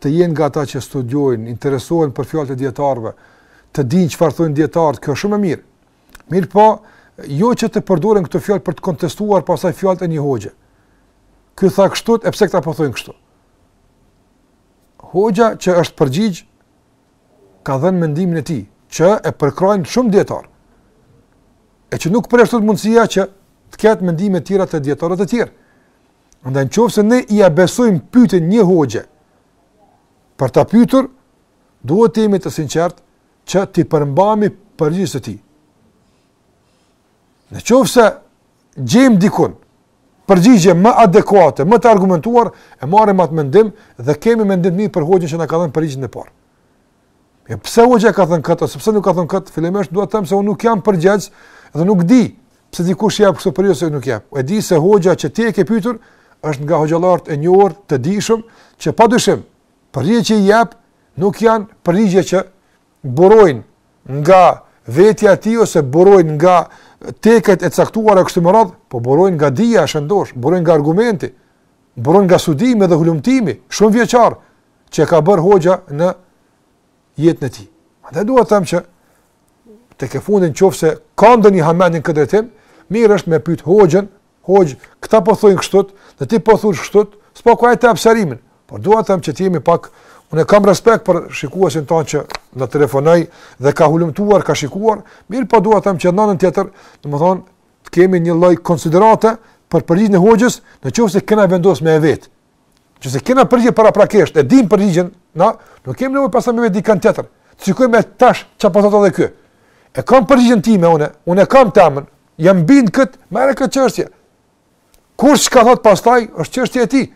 A: të jenë nga ata që studiojnë, interesohen për fjalët e dietarëve, të dinë çfarë thonë dietarët, kjo është shumë e mirë. Mirëpo, jo që të përdoren këto fjalë për të kontestuar pastaj fjalët e një hoxhe. Ky tha kështu, e pse këta po thonë kështu? Hoxha që është përgjigj ka dhënë mendimin e tij, që e përkrahin shumë dietarë. E që nuk përjashtohet mundësia që të ketë mendime të tjera të dietarëve të tjerë. Andaj në qofë se ne ia besojmë pyetjen një hoxhe, për ta pytur, duhet të jemi të sinqert që t'i përmbahemi përgjigjes së tij. Në qofë se gjemë dikun, përgjigje më adekuate, më të argumentuar, e marrim atë mendim dhe kemi mendim të mirë për hoxhën që na ka dhënë përgjigjen e parë. E pse hoxha ka dhënë këtë, ose pse nuk ka dhënë këtë, fillimisht dua të them se unë nuk jam përgjegjës dhe nuk di pse dikush jep këtë përgjigje ose nuk jep. E di se hoxha që ti e ke pyetur është nga hoxhallarët e njohur të dijshëm që padyshim përgjigjet që i jep nuk janë përgjigje që burojnë nga vetja e tij ose burojnë nga tekat e caktuara kështu me radhë, po burojnë nga dija e shëndoshë, burojnë nga argumenti, burojnë nga studimi dhe hulumtimi, shumëvjeçar, që ka bërë hoxha në jetën e tij. Andaj dua të them që tek e fundit në qoftë se ka ndonjë hamend në këtë drejtim, mirë është me e pyet hoxhën, hoxhë, këta po thonë kështu, dhe ti po thosh kështu, s'po ka ta jep sqarimin. Por dua të them që të jemi pak. Unë kam respekt për shikuesin tonë që na telefonoi dhe ka hulumtuar, ka shikuar, mirëpo dua të them që në anën tjetër, domethënë, të kemi një lloj konsiderate për përgjigjen e hoxhës, në qoftë se kena vendos me e vet. Qoftë se kena përgjigje paraprakisht, e dim përgjigjen, na, nuk kemi nevojë pasaj me vet dikan tjetër. Të shikojmë e tash çka po thotë edhe ky. E kam përgjigjen time, unë, unë e kam temen, jam bind këtë, mere këtë çështje. Ky çka thotë pasaj, është çështje e tij.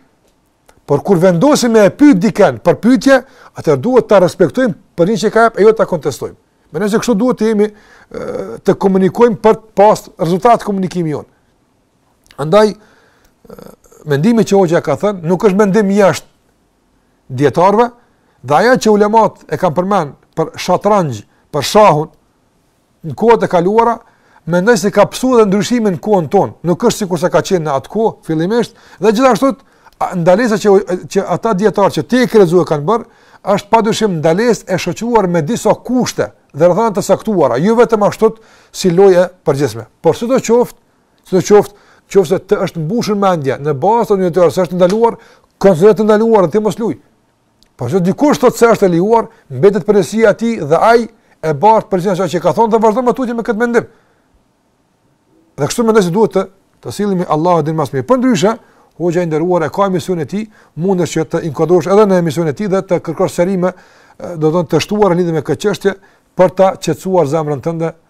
A: Por kur vendosim me e pyt diken për pytje, atëherë duhet ta respektojmë përgjigjen që ka e jo ta kontestojmë. Mendoj se kështu duhet të dimë të komunikojmë për të pas rezultat komunikimi jonë. Andaj, mendimi që hoxha e ka thënë, nuk është mendim jashtë dijetarëve, dhe ajo që ulematë e kanë përmend për shatranxhin, për shahun, në kohët e kaluara, mendoj se ka pësu edhe ndryshimin në kohën tonë, nuk është sikurse ka qenë në atë kohë, fillimisht, dhe gjithashtu, ndalesa që, që ata dijetarë që te i krezu e kanë bërë, është pa dyshim ndalesë e shoqëruar me disa kushte dhe rrethana të caktuara, e jo vetëm ashtu si lojë e përgjithshme. Por sido qoftë, Sidoqoftë, qoftë se të është mbushur mendja në bazë të një teorie se është e ndaluar, konsideroje të ndaluar dhe ti mos luaj. Por qoftë se dikush thotë se është e lejuar, mbetet përgjegjësia e tij dhe ai e bart përgjegjësinë që ka thonë dhe vazhdon më tutje me këtë mendim. Dhe kështu mendoj se duhet të të sillemi, Allahu e di më së miri. Përndryshe, hoxha i nderuar e ka emisionin e tij, mundesh që të inkuadrohesh edhe në emisionin e tij dhe të kërkosh sqarime, do të thotë të shtuara në lidhje me këtë çështje për ta qetësuar zemrën tënde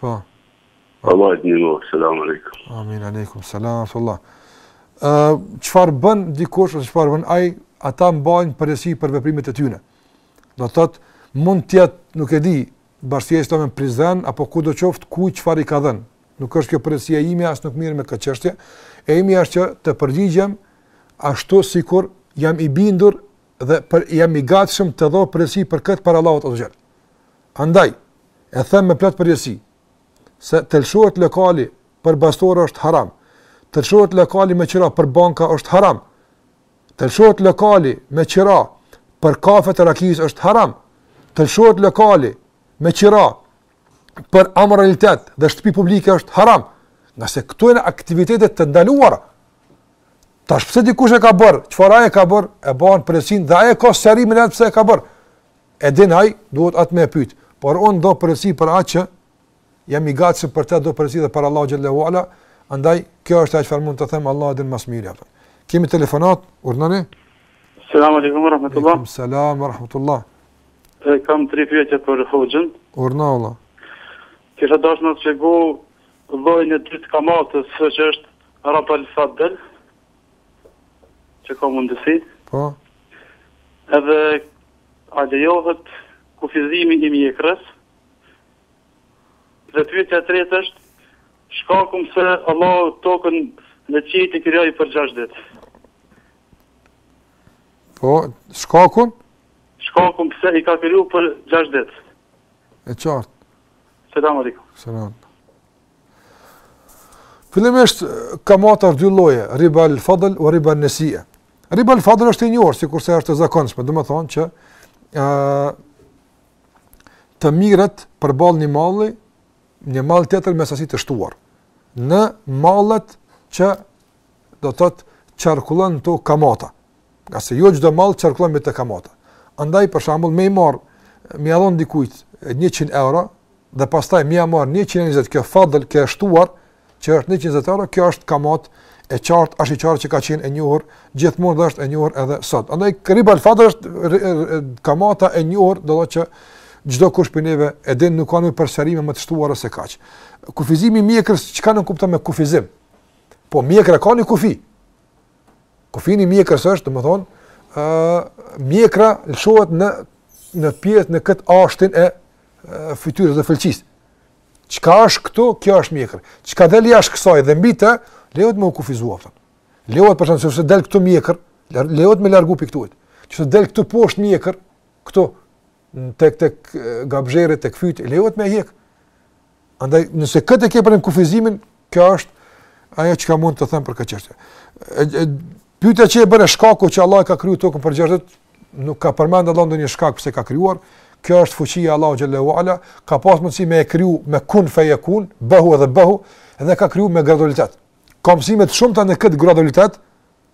A: Po.
D: Allah e dinu, selam aleikum.
A: Amin, aleikum, selam, rahmetullah. Çfarë bën dikush, ose çfarë bën ai, ata mbajnë përgjegjësi për veprimet e tyne. Do të thotë, mund të jetë, nuk e di, bashkësia islame në Prizren, apo kudo qoftë, kujt çfarë i ka dhënë. Nuk është kjo përgjegjësia ime, as nuk merrem me këtë çështje. E imja është që të përgjigjem, ashtu sikur jam i bindur dhe për jam i gatshëm të dho përgjegjësi për këtë para Allahut teala. Andaj, e them me plot përgjegjësi, se të lëshohet lokali për bastore është haram, të lëshohet lokali me qira për banka është haram, të lëshohet lokali me qira për kafe të rakisë është haram, të lëshohet lokali me qira për amoralitet dhe shtëpi publike është haram, ngase këto janë aktivitete të ndaluara. Tash pse dikush e ka bërë, çfarë ai ka bërë, e ban përgjegjësinë, dhe ai ka arsyetimin e vet pse e ka bërë. E din ai, duhet atë me e pytë, por unë dhë përgjegjësi për atë që, jam i gatshëm për të dhënë përgjegjësi edhe para Allahut xhelle ve ala, andaj, kjo është ajo që mund të them, Allah din më së miri. Kemi telefonatë, urdhëroni?
E: Selam alaikum, rahmetullah.
A: Selam, rahmetullah.
E: E kam tri pyetje për hoxhën.
A: Urdhëro vëlla.
E: Kisha dashur të na shpjegojë llojin e dytë të kamatës, që është riba al-fadl. Nëse ka mundësi?
A: Po.
E: Edhe a lejohet kufizimi i mjekrës? Dhe pyetja e tretë është shkaku pse Allahu tokën dhe qiejt i krijoi për 6 ditë.
A: Po, shkakun?
E: Shkakun pse i ka kriju për gjashtë ditë.
A: E qartë.
E: Selam aleikum.
A: Selam. Fillimisht kamata është dy lloje, riba al-fadl wa riba an-nasi'a. Riba al-fadl është e njohur sikurse është e zakonshme, domethënë që ë të merret përballë një malli, një mall tjetër me sasi të shtuar, në mallet që do të thotë qarkullon në to kamata. Ngase jo çdo mall qarkullon në të kamata. Andaj për shembull me i marrë me i dhanë dikujt 100 euro dhe pastaj me ia marrë 120 kjo fadl që është shtuar që është 120 euro, kjo është kamatë e qartë, është e qartë që ka qenë e njohur gjithmonë dhe është e njohur edhe sot. Andaj riba al fadl është kamata e njohur, do të thotë që çdokush prej neve e din nuk ka në përshkrime më të shtuara se kaq. Kufizimi i mjekrës çka nënkupton me kufizim? Po mjekra ka një kufi. Kufiri i mjekrës është, domethënë, ë mjekra lëshohet në atë pjesë në këtë ashtin e fytyrës dhe fulqisë. Çka është këtu? Kjo është mjekër. Çka del jashtë kësaj dhe mbi të, lejohet me u kufizu. Lejohet për shembull nëse del këtu mjekër, lejohet me largu prej këtu. Nëse del këtu poshtë mjekër, këtu tek tek gabzherri tek fyti, lejohet me hjek. Andaj nëse këtë e ke për kufizimin, kjo është ajo çka mund të them për këtë çështje. Pyetja që e bëre shkaku që Allah ka kriju tokën për gjashtë nuk ka përmend Allah ndonjë shkak pse ka krijuar. Kjo është fuqia e Allahu xhelle ve ala, ka pas mundësi me e kriju me kun fe jekun, bëhu edhe bëhu, edhe ka kriju me gradualitet. Ka mësime të shumta në këtë gradualitet,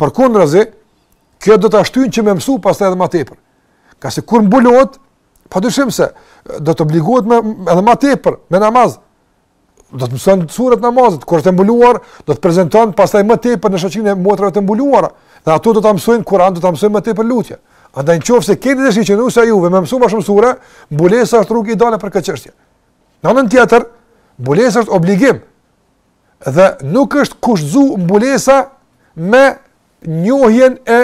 A: Përkundrazi, kjo do ta shtyjë që me mësu pastaj edhe më tepër. Ngase kur mbulohet, padyshim se do të obligohet me edhe më tepër me namaz. Do të mëson surat e namazit, kur t'mbulohet, do të prezanton pastaj më tepër në shoqërinë e motrave të mbuluara. Dhe ato do t'ia mësojnë Kur'an, do t'i mësojnë më tepër lutje. Andaj nëse keni dëshirë që nusja juve me mësu më shumë sura, mbulesa është rrugë ideale për këtë çështje. Në anën tjetër, mbulesa është obligim. dhe nuk është kushtzu mbulesa me njohjen e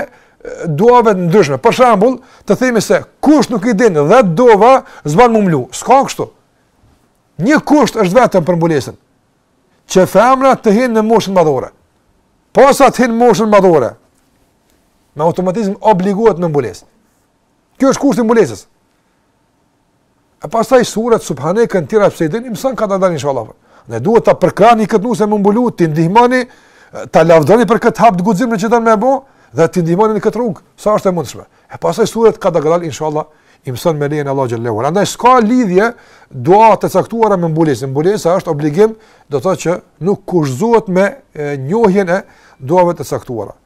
A: duave të ndryshme. Për shembull, të themi se kush nuk i din dhet dova, s'ban m'u mlu. S'ka kështu. Një kusht është vetëm për mbulesën. Që femra të hinë në moshën madhore. Posa të hinë në moshën madhore, me automatizëm obligohet me mbulesë. Kjo është kushti i mbulesës. E pastaj surat subhaneke e tjera pse i dini, mëson kadalë inshallah. Ne duhet ta përkrahni këtë nuse m'u mbulu, t'i ndihmoni, ta lavdoni për këtë hap të guximshëm që do me bo, dhe t'i ndihmoni në këtë rrugë, sa është e mundshme. E pastaj surat kadalë inshallah i mëson me lejen e Allahut xhele ue ala. Andaj s'ka lidhje duatë e caktuara me mbulesë. Mbulesa është obligim, do të thotë që nuk kushtëzohet me njohjen e duave të caktuara.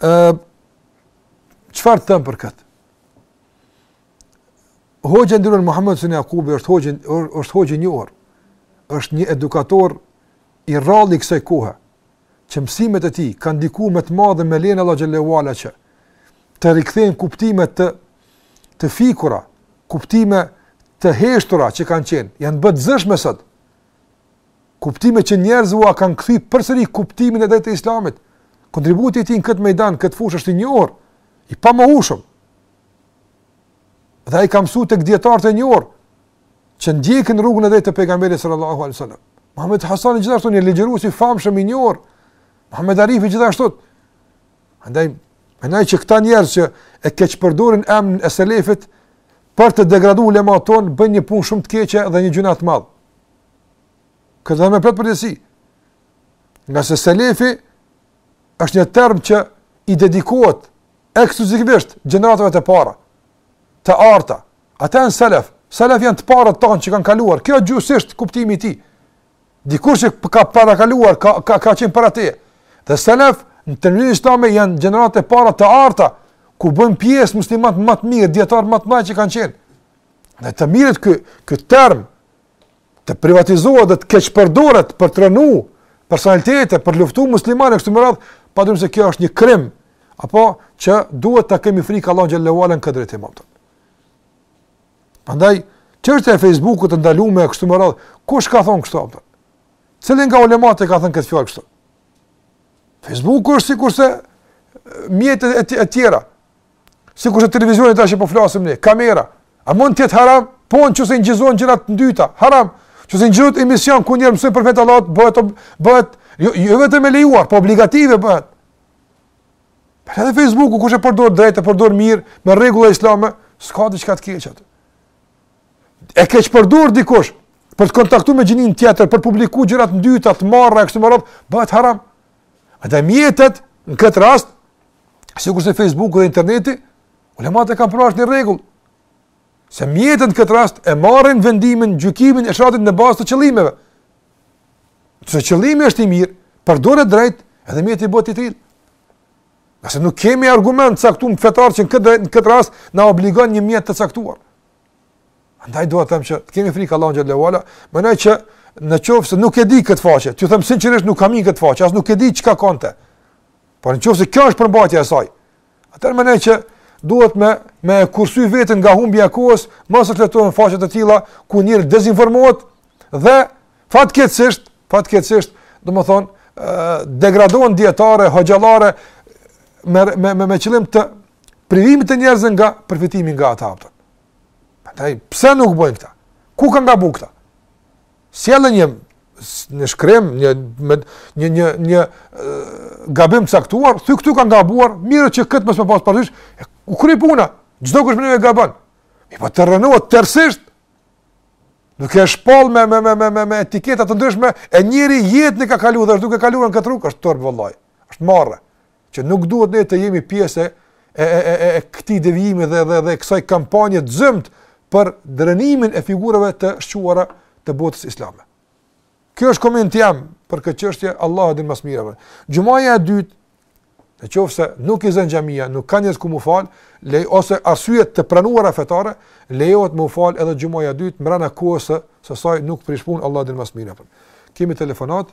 F: Ë
A: çfarë të them për kët? Hoxha i nderuar Muhammed Husejn Jakubi është hoxhë është hoxhë i njohur. Është një edukator i rrallë i kësaj kohe që mësimet e tij kanë ndikuar me të madhe me lejen e Allahut xhele ue ala që të rikthejnë kuptime të të fikura, kuptime të heshtura që kanë qenë, janë bë të zëshme sot. kuptime që njerëzve ua kanë kthy përsëri kuptimin e drejtë të Islamit. Kontributi i tij në këtë mejdan, këtë fushë është i njohur, i pamohueshëm. Dhe ai ka mësuar tek dijetarët e njohur që ndjekin rrugën e drejtë të pejgamberit sallallahu alaihi wasallam. Muhammed Hasani gjithashtu një ligjërues i famshëm i njohur. Muhammed Arifi gjithashtu. Andaj mendoj që këta njerëz që e keqpërdorin emrin e selefit për të degraduar ulematë tanë bëjnë një punë shumë të keqe dhe një gjynah të madh. Këtë e them me plot përgjegjësi. Ngase selefi është një term që i dedikohet ekskluzivisht gjeneratave të para, të arta. Ata janë selef. Selef janë të parët tanë që kanë kaluar. Kjo gjuhësisht kuptimi i tij. Dikush që ka parakaluar, ka, ka, ka qenë para teje. Dhe selef në të njëri shtame janë gjeneratët e para të arta, ku bëjnë pjesë muslimanët më të mirë, dijetarët më të mëdhenj që kanë qenë. Dhe të merret ky, ky term, të privatizohet dhe të keqpërdoret për të rënu personalitete, për të luftu muslimanë, kështu me radhë, pa dyshim se kjo është një krim, apo që duhet të kemi frikë Allahun xhelle ve ala në këtë drejtim. Andaj, çështja e Facebookut të ndalume, kështu me radhë, kush ka thonë kështu? Apo thon? Cili nga ulemat e ka thonë këtë fjallë kështu? Facebooku është sikurse mjetët e tjera, Sikurse televizioni tash që po flasim ne, kamera. A mund të jetë haram? Po, në qoftë se inçizohen gjëra të ndyta, haram. Qoftë se inçizohet emision, ku njeri mëson për fe të Allahut, bëhet, bëhet, jo, jo vetëm e lejuar, po obligative bëhet. Pra edhe Facebooku, kush e përdor drejt, e përdor mirë, me rregulla islame, s'ka diçka të keqe. E keqpërdor dikush, për të kontaktu me gjinin tjetër, për publiku gjëra të ndyta, të marra, e kështu me radhë, bëhet haram. Andaj mjetet, në këtë rast, Sikurse Facebooku dhe interneti, ulemat e kanë përafru një rregull. Se mjetet në këtë rast e marrin vendimin, gjykimin e sheriatit në bazë të qëllimeve. Nëse qëllimi është i mirë, përdoret drejt edhe mjeti bëhet i tillë. Nëse nuk kemi argument të caktum fetar që në këtë, në këtë rast na obligon një mjet të caktuar. Andaj dua të them që të kemi frikë Allahun xhelle ve ala, mënej që në qoftë se nuk e di këtë faqe, t'ju them sinqerisht nuk kam hi këtë faqe, as nuk e di çka konte. Por në qoftë se kjo është përmbajtja e saj, atëherë mënej që duhet me, me kursy veten nga humbja e kohës, mos të shfletohen faqe të tilla, ku njeri dezinformohet, dhe fatkeqësisht, fatkeqësisht, domethonë, degradohen dijetarë, hoxhallarë, me, me, me, me qëllim të privimit të njerëzve nga përfitimi nga ata. Andaj, pse nuk bojnë këta? Ku kanë gabu këta? sjelle një një shkrim, një me, një një një gabim të caktuar, thuj këtu kanë gabuar, mirë që këtë mos me pas parasysh, u kry puna, çdo kush mun e gabon. Mirëpo të rrënohet tërësisht, duke e shpallë me, me, me, me, me, me etiketa të ndryshme, e njeri jetën e ka kalu dhe është duke kaluar në këtë rrugë, është turp vallahi, është marre, që nuk duhet ne të jemi pjesë e e e e e këtij devijimi dhe dhe dhe kësaj kampanje të zymtë për rrënimin e figurave të shquara të botës islame. Kjo është komenti jem për këtë çështje, Allahu e din ma së miri. Xhumaja e dytë, në qoftë se nuk i zën xhamia, nuk ka njerëz ku m'u fal, le, ose arsye të pranuara fetare, lejohet m'u fal edhe xhumaja e dytë mbrena kohës së saj nuk prish punë, Allahu e din ma së
G: miri. Kemi telefonatë,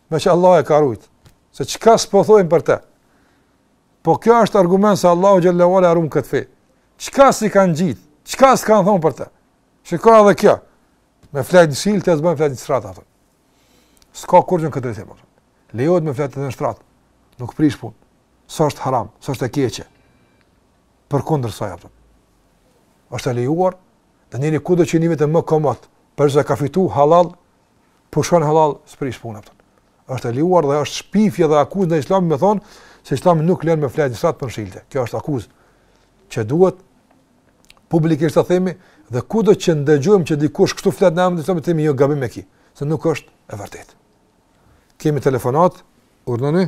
G: me
A: që Allah e ka rujt, se çka s'po thonë për te, po kjo është argument se Allahu xhelle ve ala e run këtë fe, çka s'i kanë ngjitë, çka s'kanë thonë për te, shiko edhe kjo, me flejt në shilte, s'bën flejt në shtrat, atëm. s'ka kurgjë në këtë drejtim, po. lejohet me flejt në shtrat, nuk prish punë, së është haram, së është e keqe, përkundër saj, atëm. është e lejuar, dhe njeri kudo që nihet më komot, përse ka fitu halal, pushon halal s'prish punë atë. Është e lejuar dhe është shpifje dhe akuzë ndaj Islamit me thonë se Islami nuk lejon me flejt në shtrat, por shilte. Kjo është akuzë që duhet publikisht ta themi dhe kudo që ndëgjojmë që dikush kështu flet në emër të Islamit themi jo gabim e ki, se nuk është e vërtetë. Kemi telefonat, urdhnoni.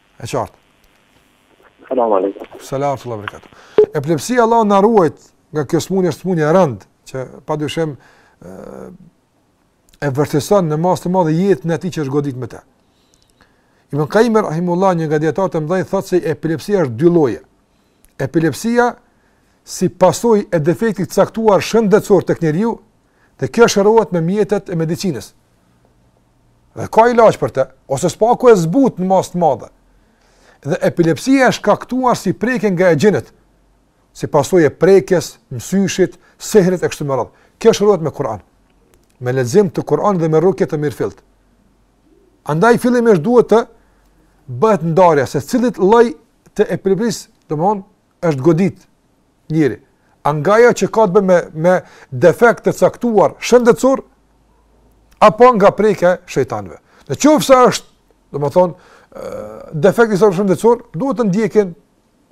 A: E qartë.
F: Selam aleikum.
A: Selam rahmetullah berekat. Epilepsia Allah na ruajt nga kjo smunje është smunje e rëndë që padyshim e vështirëson në masë të madhe jetën e atij që është goditë me të. Ibn Qayyim rahimullah një nga dijetarët e mëdhenj thotë se epilepsia është dy lloje. Epilepsia si pasojë e defektit të caktuar shëndetësor tek njeriu, dhe kjo shërohet me mjetet e medicinës. Dhe ka ilaç për të, ose së paku e zbut në masë të madhe. Dhe epilepsia e shkaktuar si prekje nga exhinët, si pasojë e prekjes, mësyshit, sehrit e kështu me radhë. Kjo shërohet me Kur'an, me lexim të Kur'anit dhe me rukje të mirëfilltë. Andaj fillimisht duhet të bëhet ndarja, se cilit lloj të epilepsisë, domethënë, është goditë njeri, a nga ajo që ka të bëjë me me defekt të caktuar shëndetësor apo nga prekja e shejtanëve. Në qoftë se është, domethënë, defekt shëndetësor, duhet të ndjekën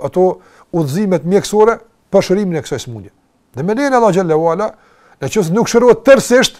A: ato udhëzimet mjekësore për shërimin e kësaj sëmundje. Dhe me lejen e Allahut xhelle ve ala, në
H: qoftë se nuk shërohet
A: tërësisht,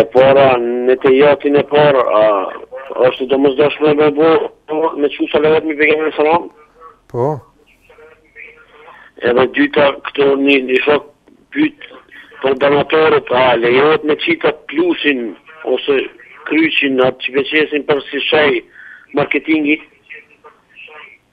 A: E
H: para, në tehijatin e parë, a, është e domosdoshme me bo, me çu salavat mbi Pejgamber alejhi selam?
A: Po?
H: Edhe e dyta, këto një, një shok pyt për donatorët, a, lejohet me qit atë plusin, ose kryqin, atë që e qesin për
A: si shej marketingi?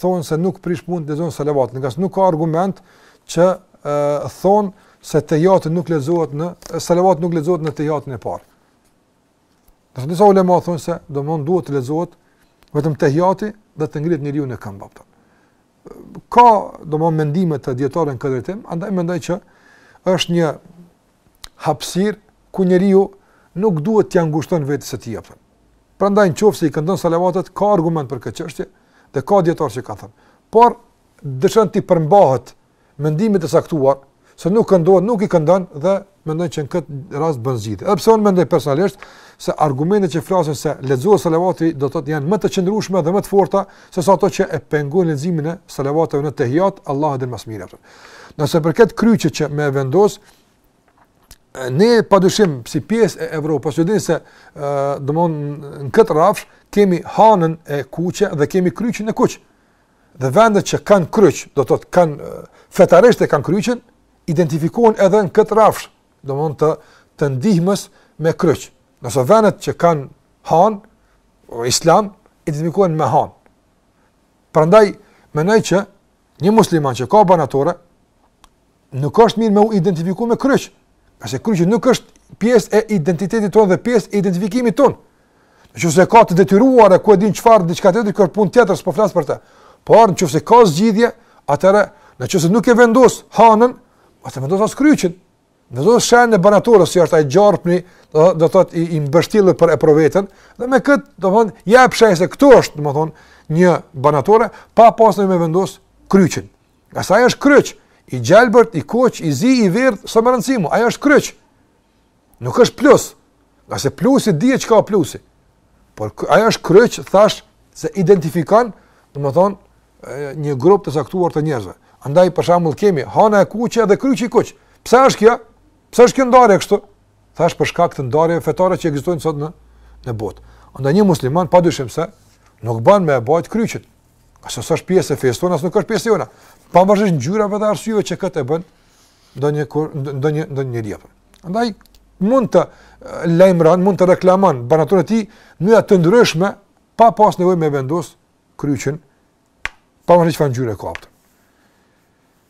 A: thonë se nuk prish punë të lexohen salavatet, ngase nuk ka argument që thonë se tehijati nuk lexohet në, salavat nuk lexohet në tehijatin e parë. Ndërsa disa ulema thonë se domethënë duhet të lexohet vetëm tehijati dhe të ngrihet njeriu në këmbë. Për. Ka domethënë mendime të dijetarëve në këtë drejtim, andaj mendoj që është një hapsirë ku njeriu nuk duhet t'ia ngushton vetës së të jepëtën. Prandaj nëse i këndon salavatet ka argument për këtë çështje dhe ka dietar që kanë thënë. Por dëshiron t'i përmbahet mendimit të caktuar se nuk këndon, nuk i këndon dhe mendon që në këtë rast bën zgjidhje. Edhe pse unë mendoj personalisht se argumentet që flasin se lexohet salavati do të thotë janë më të qëndrueshme dhe më të forta se sa ato që e pengojnë leximin e salavateve në tehiat, Allahu e di më së miri. Ndërsa për këtë kryqin që me vendos ne padyshim si pjesë e Evropës, ju dini se ë do në këtë rrafsh kemi hanën e kuqe dhe kemi kryqin e kuq. Dhe vendet që kanë kryq, do të thotë kanë fetarisht e kanë kryqin, identifikohen edhe në këtë rrafsh, do me thënë të ndihmës me kryq. Ndërsa vendet që kanë hanë o islam identifikohen me hanë. Prandaj mendoj që një musliman që ka barnatore nuk është mirë me u identifiku me kryq, ngase kryqi nuk është pjesë e identitetit tonë dhe pjesë e identifikimit tonë. Në qoftë se ka të detyruar e ku e di çfarë dhe çka të detyruar, ajo punë tjetër, s'po flas për te. Por në qoftë se ka zgjidhje, atëherë, në qoftë se nuk e vendos hanën, mos të vendosë as kryqin. Vendos shenjën e barnatores, që është ai gjarpni, do të thotë i mbështjellë për epruvetën, dhe me këtë, do të thotë jep shenjë se këtu është, do të thotë një barnatore, pa pasë nevojë me vendosë kryqin. Ngase ajo është kryq, i gjelbërt, i kuq, i zi, i verdhë, s'ka rëndësi more, ajo është kryq. Nuk është plus. Ngase plusi dihet çka është plusi. Por ajo është kryq, thashë se identifikon, domethënë, një grup të caktuar të njerëzve. Andaj për shembull kemi hana e kuqe dhe kryqi i kuq. Pse është kjo? Pse është kjo ndarje kështu? Thashë për shkak të ndarjeve fetare që ekzistojnë sot në në botë. Andaj një musliman padyshim se nuk bën me bajt kryqin. Ngase s'është pjesë e fesë tonë, as nuk është pjesë e jona. Pavarësisht ngjyrave dhe arsyeve që këtë e bën, ndonjë, ndonjë, ndonjë njeri. Andaj, mund ta eh, lajmëron, mund ta reklamon, barnatoren e tij, mënyra të ndryshme, pa pas nevojë me vendos kryqin, pavarësisht çfarë ngjyre ka apëtë.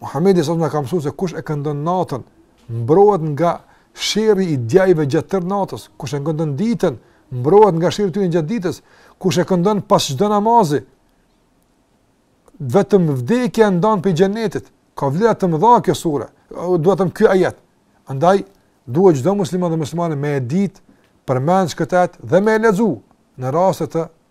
A: Muhamedi sallallahu alejhi ve sellem na ka mësuar se kush e këndon natën, mbrohet nga sherri i djajve gjatë tërë natës, kush e këndon ditën, mbrohet nga sherri i tyre gjatë ditës, kush e këndon pas çdo namazi, vetëm vdekja e ndan prej xhenetit. Ka vlera të mëdha kjo sure, do të them ky ajet. Andaj duhet çdo musliman dhe muslimane me e ditë përmendsh këtë ajet dhe me e lexu në raste të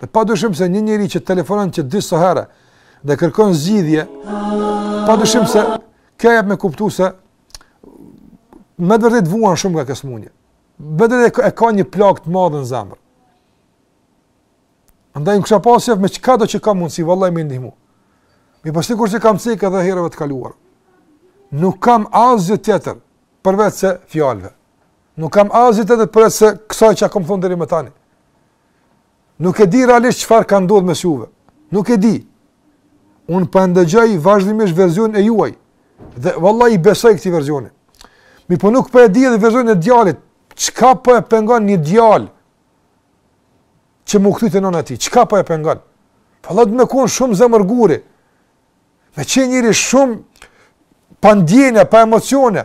I: Dhe
A: pa dyshim se një njeri që telefonon që disa herë dhe kërkon zgjidhje, pa dyshim se kjo jep me kuptu se me të vërtet vuan shumë nga kjo sëmundje. Me të vërtet e ka një plagë të madhe në zemër. Andaj ne kishim pas qejf me çkado që ka mundësi, vallahi me ndihmu. Mirëpo sikur që kam cekë edhe herëve të kaluar. Nuk kam asgjë tjetër përveç se fjalëve. Nuk kam asgjë tjetër përveç se kësaj që e kom thonë deri më tani. Nuk e di realisht çfarë ka ndodhur mes juve. Nuk e di. Un po ndëgjoj vazhdimisht versionin tuaj dhe vallahi i besoj këtij versioni. Mirëpo nuk po e di edhe versionin e djalit. Çka po e pengon një djalë që me u kthy te nëna e tij, çka po e pengon? Pa me konë shumë zemërgur, me qenë njeri shumë pa ndjenja, pa emocione,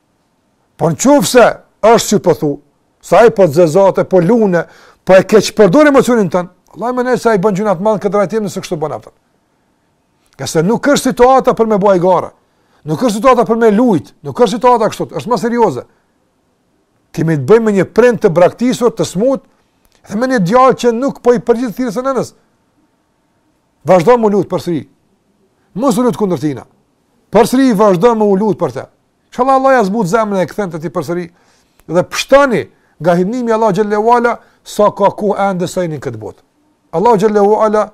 A: Po në qoftë se është si po thu, se ai po të zezate, po lun e po e keqpërdor emocionin tënd, vallahi mendoj se ai bën gjynah të madh në këtë rajtim nëse kështu bën aftën. Se nuk është situata për me bo gara, nuk është situata për me lujt, nuk është situata kështu, është ma serioze. Kemi të bëjmë me një prind të braktisur, të smut, dhe me një djalë që nuk po i përgjigjet thirrjes së nënës. Vazhdo me u lutë përsëri. Mos u lut kundër tina. Përsëri vazhdo me u lutë për te. Inshallah Allahu ia zbut zemrën e kthen te ti përsëri dhe pshtoni nga hidhnimi i Allahut xhelle ue ala sa ka kohë ende sa jeni në këtë botë. Allahu xhelle ue ala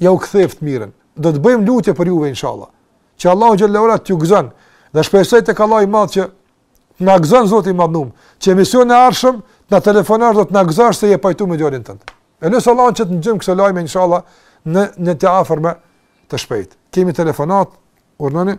A: jau ktheftë të mirën. Do të bëjmë lutje për juve inshallah. Që Allahu xhelle ue ala t'ju gëzon dhe shpresoj tek Allahu i madh që na gëzon Zoti i madhnum, që emisionin e ardhshëm na telefonosh do të na gëzosh se je pajtu me djalin tënd. E lusim Allahun që të ndëgjojmë këso lajme, në një të afërme të shpejtë. Kemi telefonat, urdhnoni?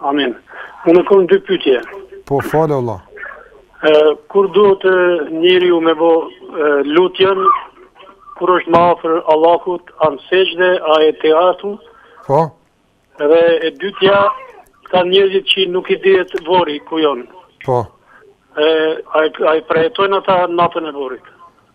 J: Amin. Unë kam dy pyetje.
A: Po falë Allah.
J: Ë kur duhet njeriu me bo lutjen kur është ma afër Allahut, a n'sexhde a ettehijatu?
A: Po.
J: Dhe e dytja ka njerëz që nuk i dihet vori ku janë.
A: Po.
J: Ë a e përjetojnë ata natën e vorit.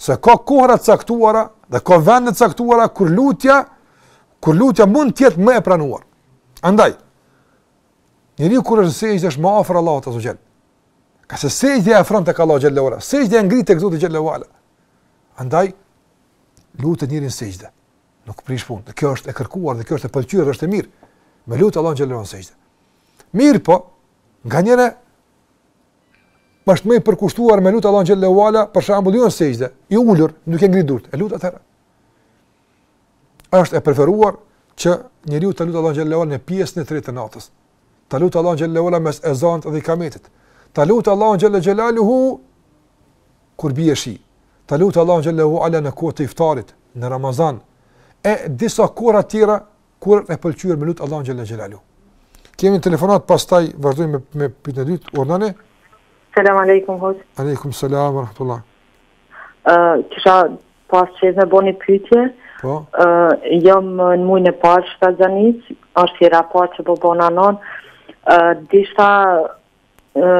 A: Se ka kohëra të caktuara dhe ka vende të caktuara kur lutja, kur lutja mund të jetë më e pranuar. Andaj, njeriu kur është në sexhde është më afër Allahut azze ue xhel. Ngase sexhdja e afron tek Allahu xhelle ue ala. Sexhdja e ngrit tek Zoti xhelle ue ala. Andaj lutet njeriu në sexhde. Nuk prish punë. Kjo është e kërkuar dhe kjo është e pëlqyer, është e mirë. Me lutë Allahun xhelle ue ala n'sexhde. Mirëpo, nganjëherë është më i përkushtuar me lut Allahun xhelle ue ala, për shembull ju jo në sexhde, i ulur, nuk e ngri durët, e lut atëherë. është e preferuar që njeriu të lutë Allahun xhelle ue ala në pjesën e tretë të natës. Të lutë Allahun xhelle ue ala mes ezanit dhe ikametit. Të lutë Allahun xhelle xhelaluhu, kur bie shi. Të lutë Allahun xhelle ue ala në kohë të iftarit, në Ramazan. E disa kohëra tjera, Kur është e pëlqyer me lut Allahun xhalla xhelalu. Kemi telefonat pastaj vazhdojmë me me pyetjen e dytë. Urdhnoni.
K: Selam aleikum hoxhë.
A: Aleikum selam ue rahmetullah.
K: Ë kisha pas qejf me bo ni pyetje.
A: Po.
K: Ë jam në mujin e parë shtatzanisë, është hera e parë që po bohna nonë. Ë deshta ë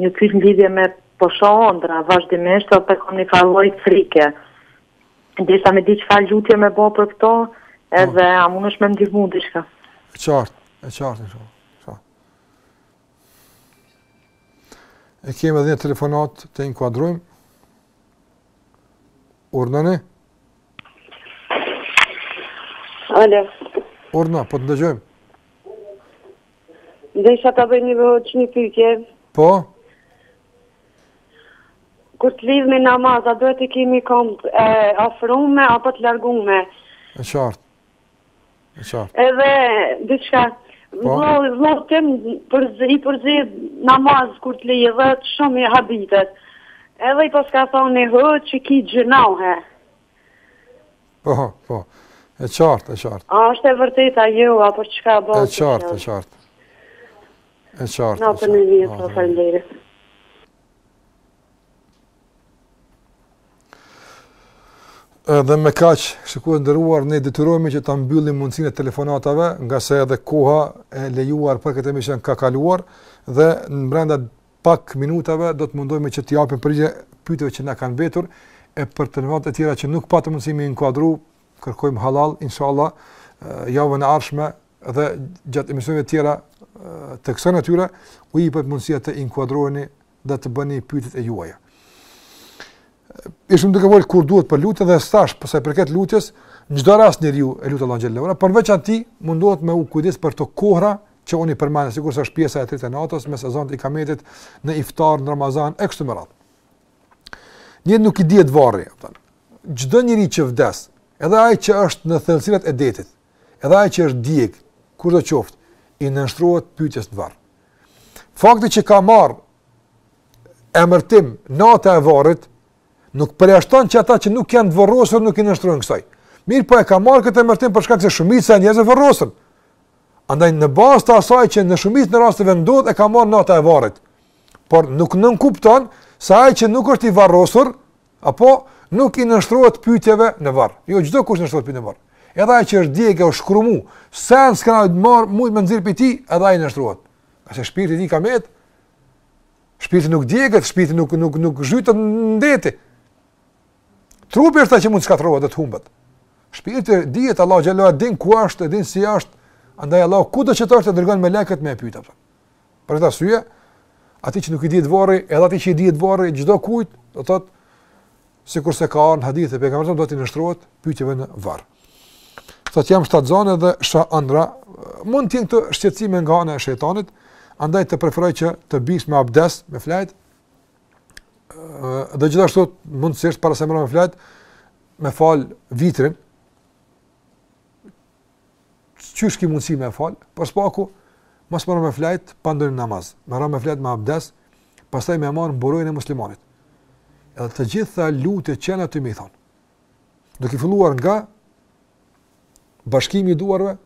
K: një pyetje lidhje me po shoh ondrra vazhdimisht apo kam një farë frike. Ë Deshta me di çfarë lutje me bë për këto, edhe po. a mundesh me ndihmu diçka.
A: E qartë, e qartë inshallah. E kemi edhe një telefonat të inkuadrojmë. Urdhnoni?
G: Alo.
A: Urdhno, po të ndëgjojmë.
G: Deshta ta bëj një, hoxhë, një pytje.
A: Po?
G: Kur të lidhemi namaz, a duhet t'i kemi komt e afrume, apo të largume?
A: E qartë. E qartë.
G: Edhe, diçka,
A: po?
G: Vlo, të më përzi, i përzi namaz kur të lidhet, shumë i habitet. Edhe i paska thonë, hë, që ki xhin.
A: Po, po. E qartë, e qartë.
G: A është e vërtet a jo, apo çka bëhet?
A: E qartë, e qartë. E qartë, e
G: qartë. Na
A: për
G: në vjetë,
A: po
G: falenderi.
A: Edhe me kaq, shikues të nderuar, ne detyrohemi që ta mbyllim mundësinë e telefonatave, ngase edhe koha e lejuar për këtë emision ka kaluar dhe ne brenda pak minutave do të mundohemi që të japim përgjigje pyetjeve që na kanë mbetur e për telefonatat e tjera që nuk patëm mundësi me i inkuadru, kërkojmë halal, inshallah, javën e ardhshme dhe gjatë emisioneve tjera të kësaj natyre, u jepet mundësia të inkuadroheni dhe të bëni pytjet e juaja. ishim duke fol kur duhet për lutje dhe thash sa i përket lutjes në çdo rast njeriu e lut Allahun xhalla ue ala por veçanti mundohet me u kujdes për to kohra që unë përmend sikur është pjesa e tretë e natës mes ezanit e ikametit në iftar në Ramazan e kështu me radhë njeri nuk i dihet varri thonë çdo njeri që vdes edhe ai që është në thellësirat e detit Edhe ai që është djegë, kushdo qoftë, i nënshtrohet pyetjes në varr. Fakti që ka marr emërtim nata e varrit nuk përjashton që ata që nuk janë të varrosur nuk i nënshtrohen kësaj. Mirëpo e ka marr këtë emërtim për shkak se shumica e njerëzve varrosen. Andaj në bazë të asaj që në shumicën e rasteve ndodh e ka marr nata e varrit. Por nuk nënkupton se ai që nuk është i varrosur Apo nuk i nënshtrohet pyetjeve në varr. Jo çdokush nënshtrohet pyetjeve në varr. Edhe ai që është djegë u shkrumu, sen s'kan marr me nxjerr pi ti, edhe ai nënshtrohet. Ngase shpirti i tij ka met. Shpirti nuk djeget, shpirti nuk nuk nuk zhytet në det. Trupi është ai që mund të shkatërrohet dhe të humbet. Shpirti dihet Allah xhallahu din ku është, din si është. Andaj Allah kudo që të jetë i dërgon melekët me pyet ata. Për këtë arsye, atij që nuk i dihet varri, edhe atij që i dihet varri, çdokujt, do të thotë sikurse ka ardhur hadithe prej pejgamberit do t'i nënshtrohet pyetjeve në varr. Thotë jam shtatzënë dhe shoh ëndrra, mund të jenë këto shqetësime nga ana e shejtanit, andaj të preferoj që të bish me abdes, me fjet. Dhe gjithashtu mundësisht para se me ra me fjet, me fal vitrin, qysh ki mundësi me e falë, po së paku, mos me ra me fjet, pa ndonjë namaz, me ra me fjet me abdes, pastaj me marrë mburojnë e muslimanit. Edhe të gjitha lutjet që në të me i thonë. Duke filluar nga bashkimi i duarve,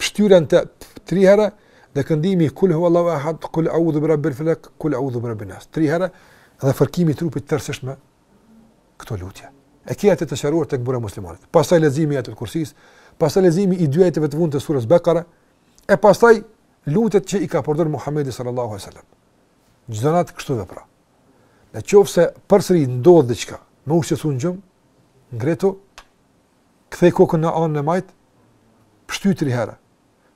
A: pështyma të tri herë, dhe këndimi kul hu Allahu ahad, kul audhu birabbil felek, kul audhu birabbin nas. Tri herë, dhe fërkimi i trupit tërësisht me, këto lutje. E ke atë të sqaruar te Mburoja e muslimanit. Pastaj leximi i Ajetul Kursisë, pastaj leximi i dy ajeteve të fundit të surës Bekara, e pastaj lutjet që i ka përdor Muhamedi sallallahu alaihi wasallam. Çdo natë kështu vepro. Në qoftë se përsëri ndodh diçka, me u shqetësu në gjumë, ngritu, kthej kokën në anën e majt, pështy tri herë.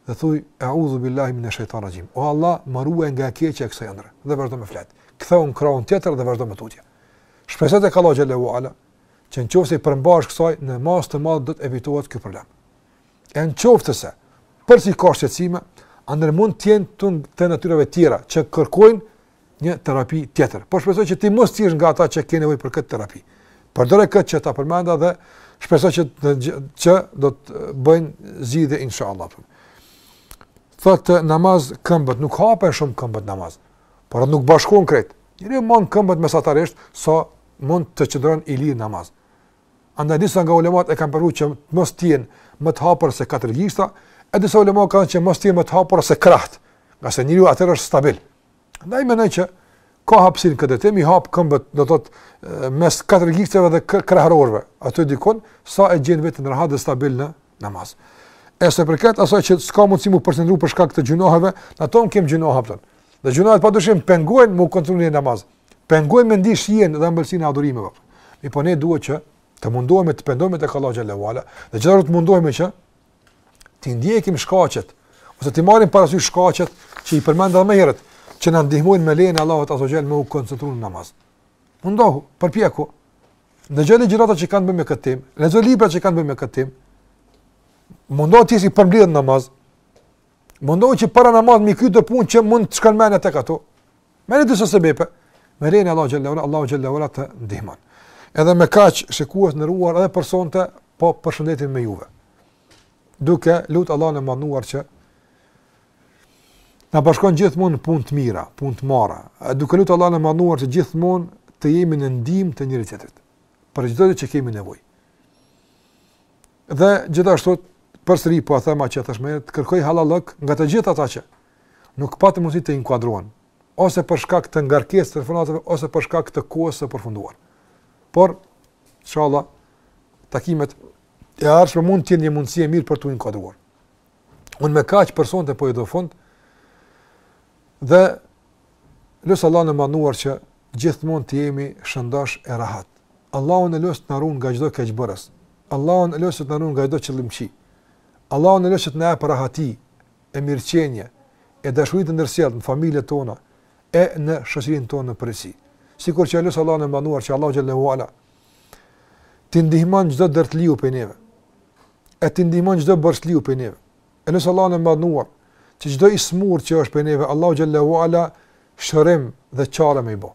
A: dhe thuj e'udhu billahi min ash-shaytan rajim. O Allah, më ruaj nga e keqja e kësaj ëndrre. Dhe vazhdo me fjet. Kthehu në krahun tjetër dhe vazhdo më tutje. Shpresoj tek Allahu xhelle ue ala, që në qoftë se i përmbahesh kësaj në masë të madhe do të evitohet ky problem. E në qoftë se përsëri ka shqetësime, atëherë mund të jenë të natyrave tjera që kërkojnë një terapi tjetër. Po shpresoj që ti mos të jesh nga ata që kanë nevojë për këtë terapi. Përdore këtë që ta përmenda dhe shpresoj që të, që do të bëjë zgjidhje inshallah. Thotë namaz këmbët nuk i hap shumë këmbët namaz. Por nuk i bashkon krejt. Njeriu i mban këmbët mesatarisht sa mund të qëndron i lirë në namaz. Andaj disa nga ulemat e kanë preferu që mos të jenë më të hapur se katër gishta, e disa ulema thanë që mos të jenë më të hapur se krahët. Ngase njeriu atëherë është stabil. Ndaj mendoj që ka hapësirë këtë drejtim me i hap këmbët, do thot mes katër gishtave dhe krahrorëve. Atë, diku sa e gjen vetën rahat dhe stabil në namaz. E sa i përket asaj që s'ka mundësi mu përqendru për shkak të gjynaheve, na tan kem gjynahe hapën. Dhe gjynahet padyshim pengojnë m'u koncentru në namaz. Pengojnë me ndi shijen dhe ëmbëlsinë e adhurimeve. Mirëpo ne duhet që të mundohemi të pendohemi tek Allahu xhel-le ue ala. Dhe gjithashtu të mundohemi që T'i ndjekim shkaqet ose t'i marrim parasysh shkaqet që i përmenda më herët që na ndihmojnë me lejen e Allahut azze ue xhel me u koncentru në namaz. Mundohu, përpiqu. Ngjo ligjërata që kanë të bëjnë me këtë temë, lexo libra që kanë të bëjnë me këtë temë. Mundohu ti si përmbledh namaz. Mundohu që para namaz me i kry ato punë që mund të shkon mendja tek ato. Merri disa sebepe, me lejen e Allahut xhel-le ue ala, Allahu xhel-le ue ala të ndihmon. Edhe me kaq, shikues të nderuar edhe për sonte, po përshëndetem me juve. Duke e lut Allahun e madhëruar që na bashkon gjithmonë në punë të mira, punë të mbara. Duke e lut Allahun e madhëruar që gjithmonë të jemi në ndihmë të njëri-tjetrit, për çdo gjë që kemi nevojë. Dhe gjithashtu, përsëri po e them me gjithë zemër, të kërkoj hallallëk nga të gjithë ata që nuk patën mundësi të inkuadrohen, ose për shkak të ngarkesë së telefonatave ose për shkak të kohës së përfunduar. Por, inshallah, takimet e ardhshme mund të jenë një mundësi e mirë për të inkuadruar. Unë me kaq për sonte po e përfundoj, dhe e lus Allahun e madhëruar që gjithmonë të jemi shëndosh e rahat. Allahun e lus të na run nga çdo keqbërës. Allahun e lus të na run nga çdo qëllimkeq. Allahun e lus të na jep rahati, e mirëqenie, e dashuri të ndërsjelltë në familjet tona e në shoqërinë tonë në përgjithësi. Sikur që e lus Allahun e madhëruar që Allahu xhel-le ue ala t'i ndihmon çdo dertliu prej neve. E t'i ndihmon çdo borxhliu prej neve. E lus Allahun e madhëruar që çdo i smur që është prej neve Allahu xhel-le ue ala shërim dhe çare me i bo.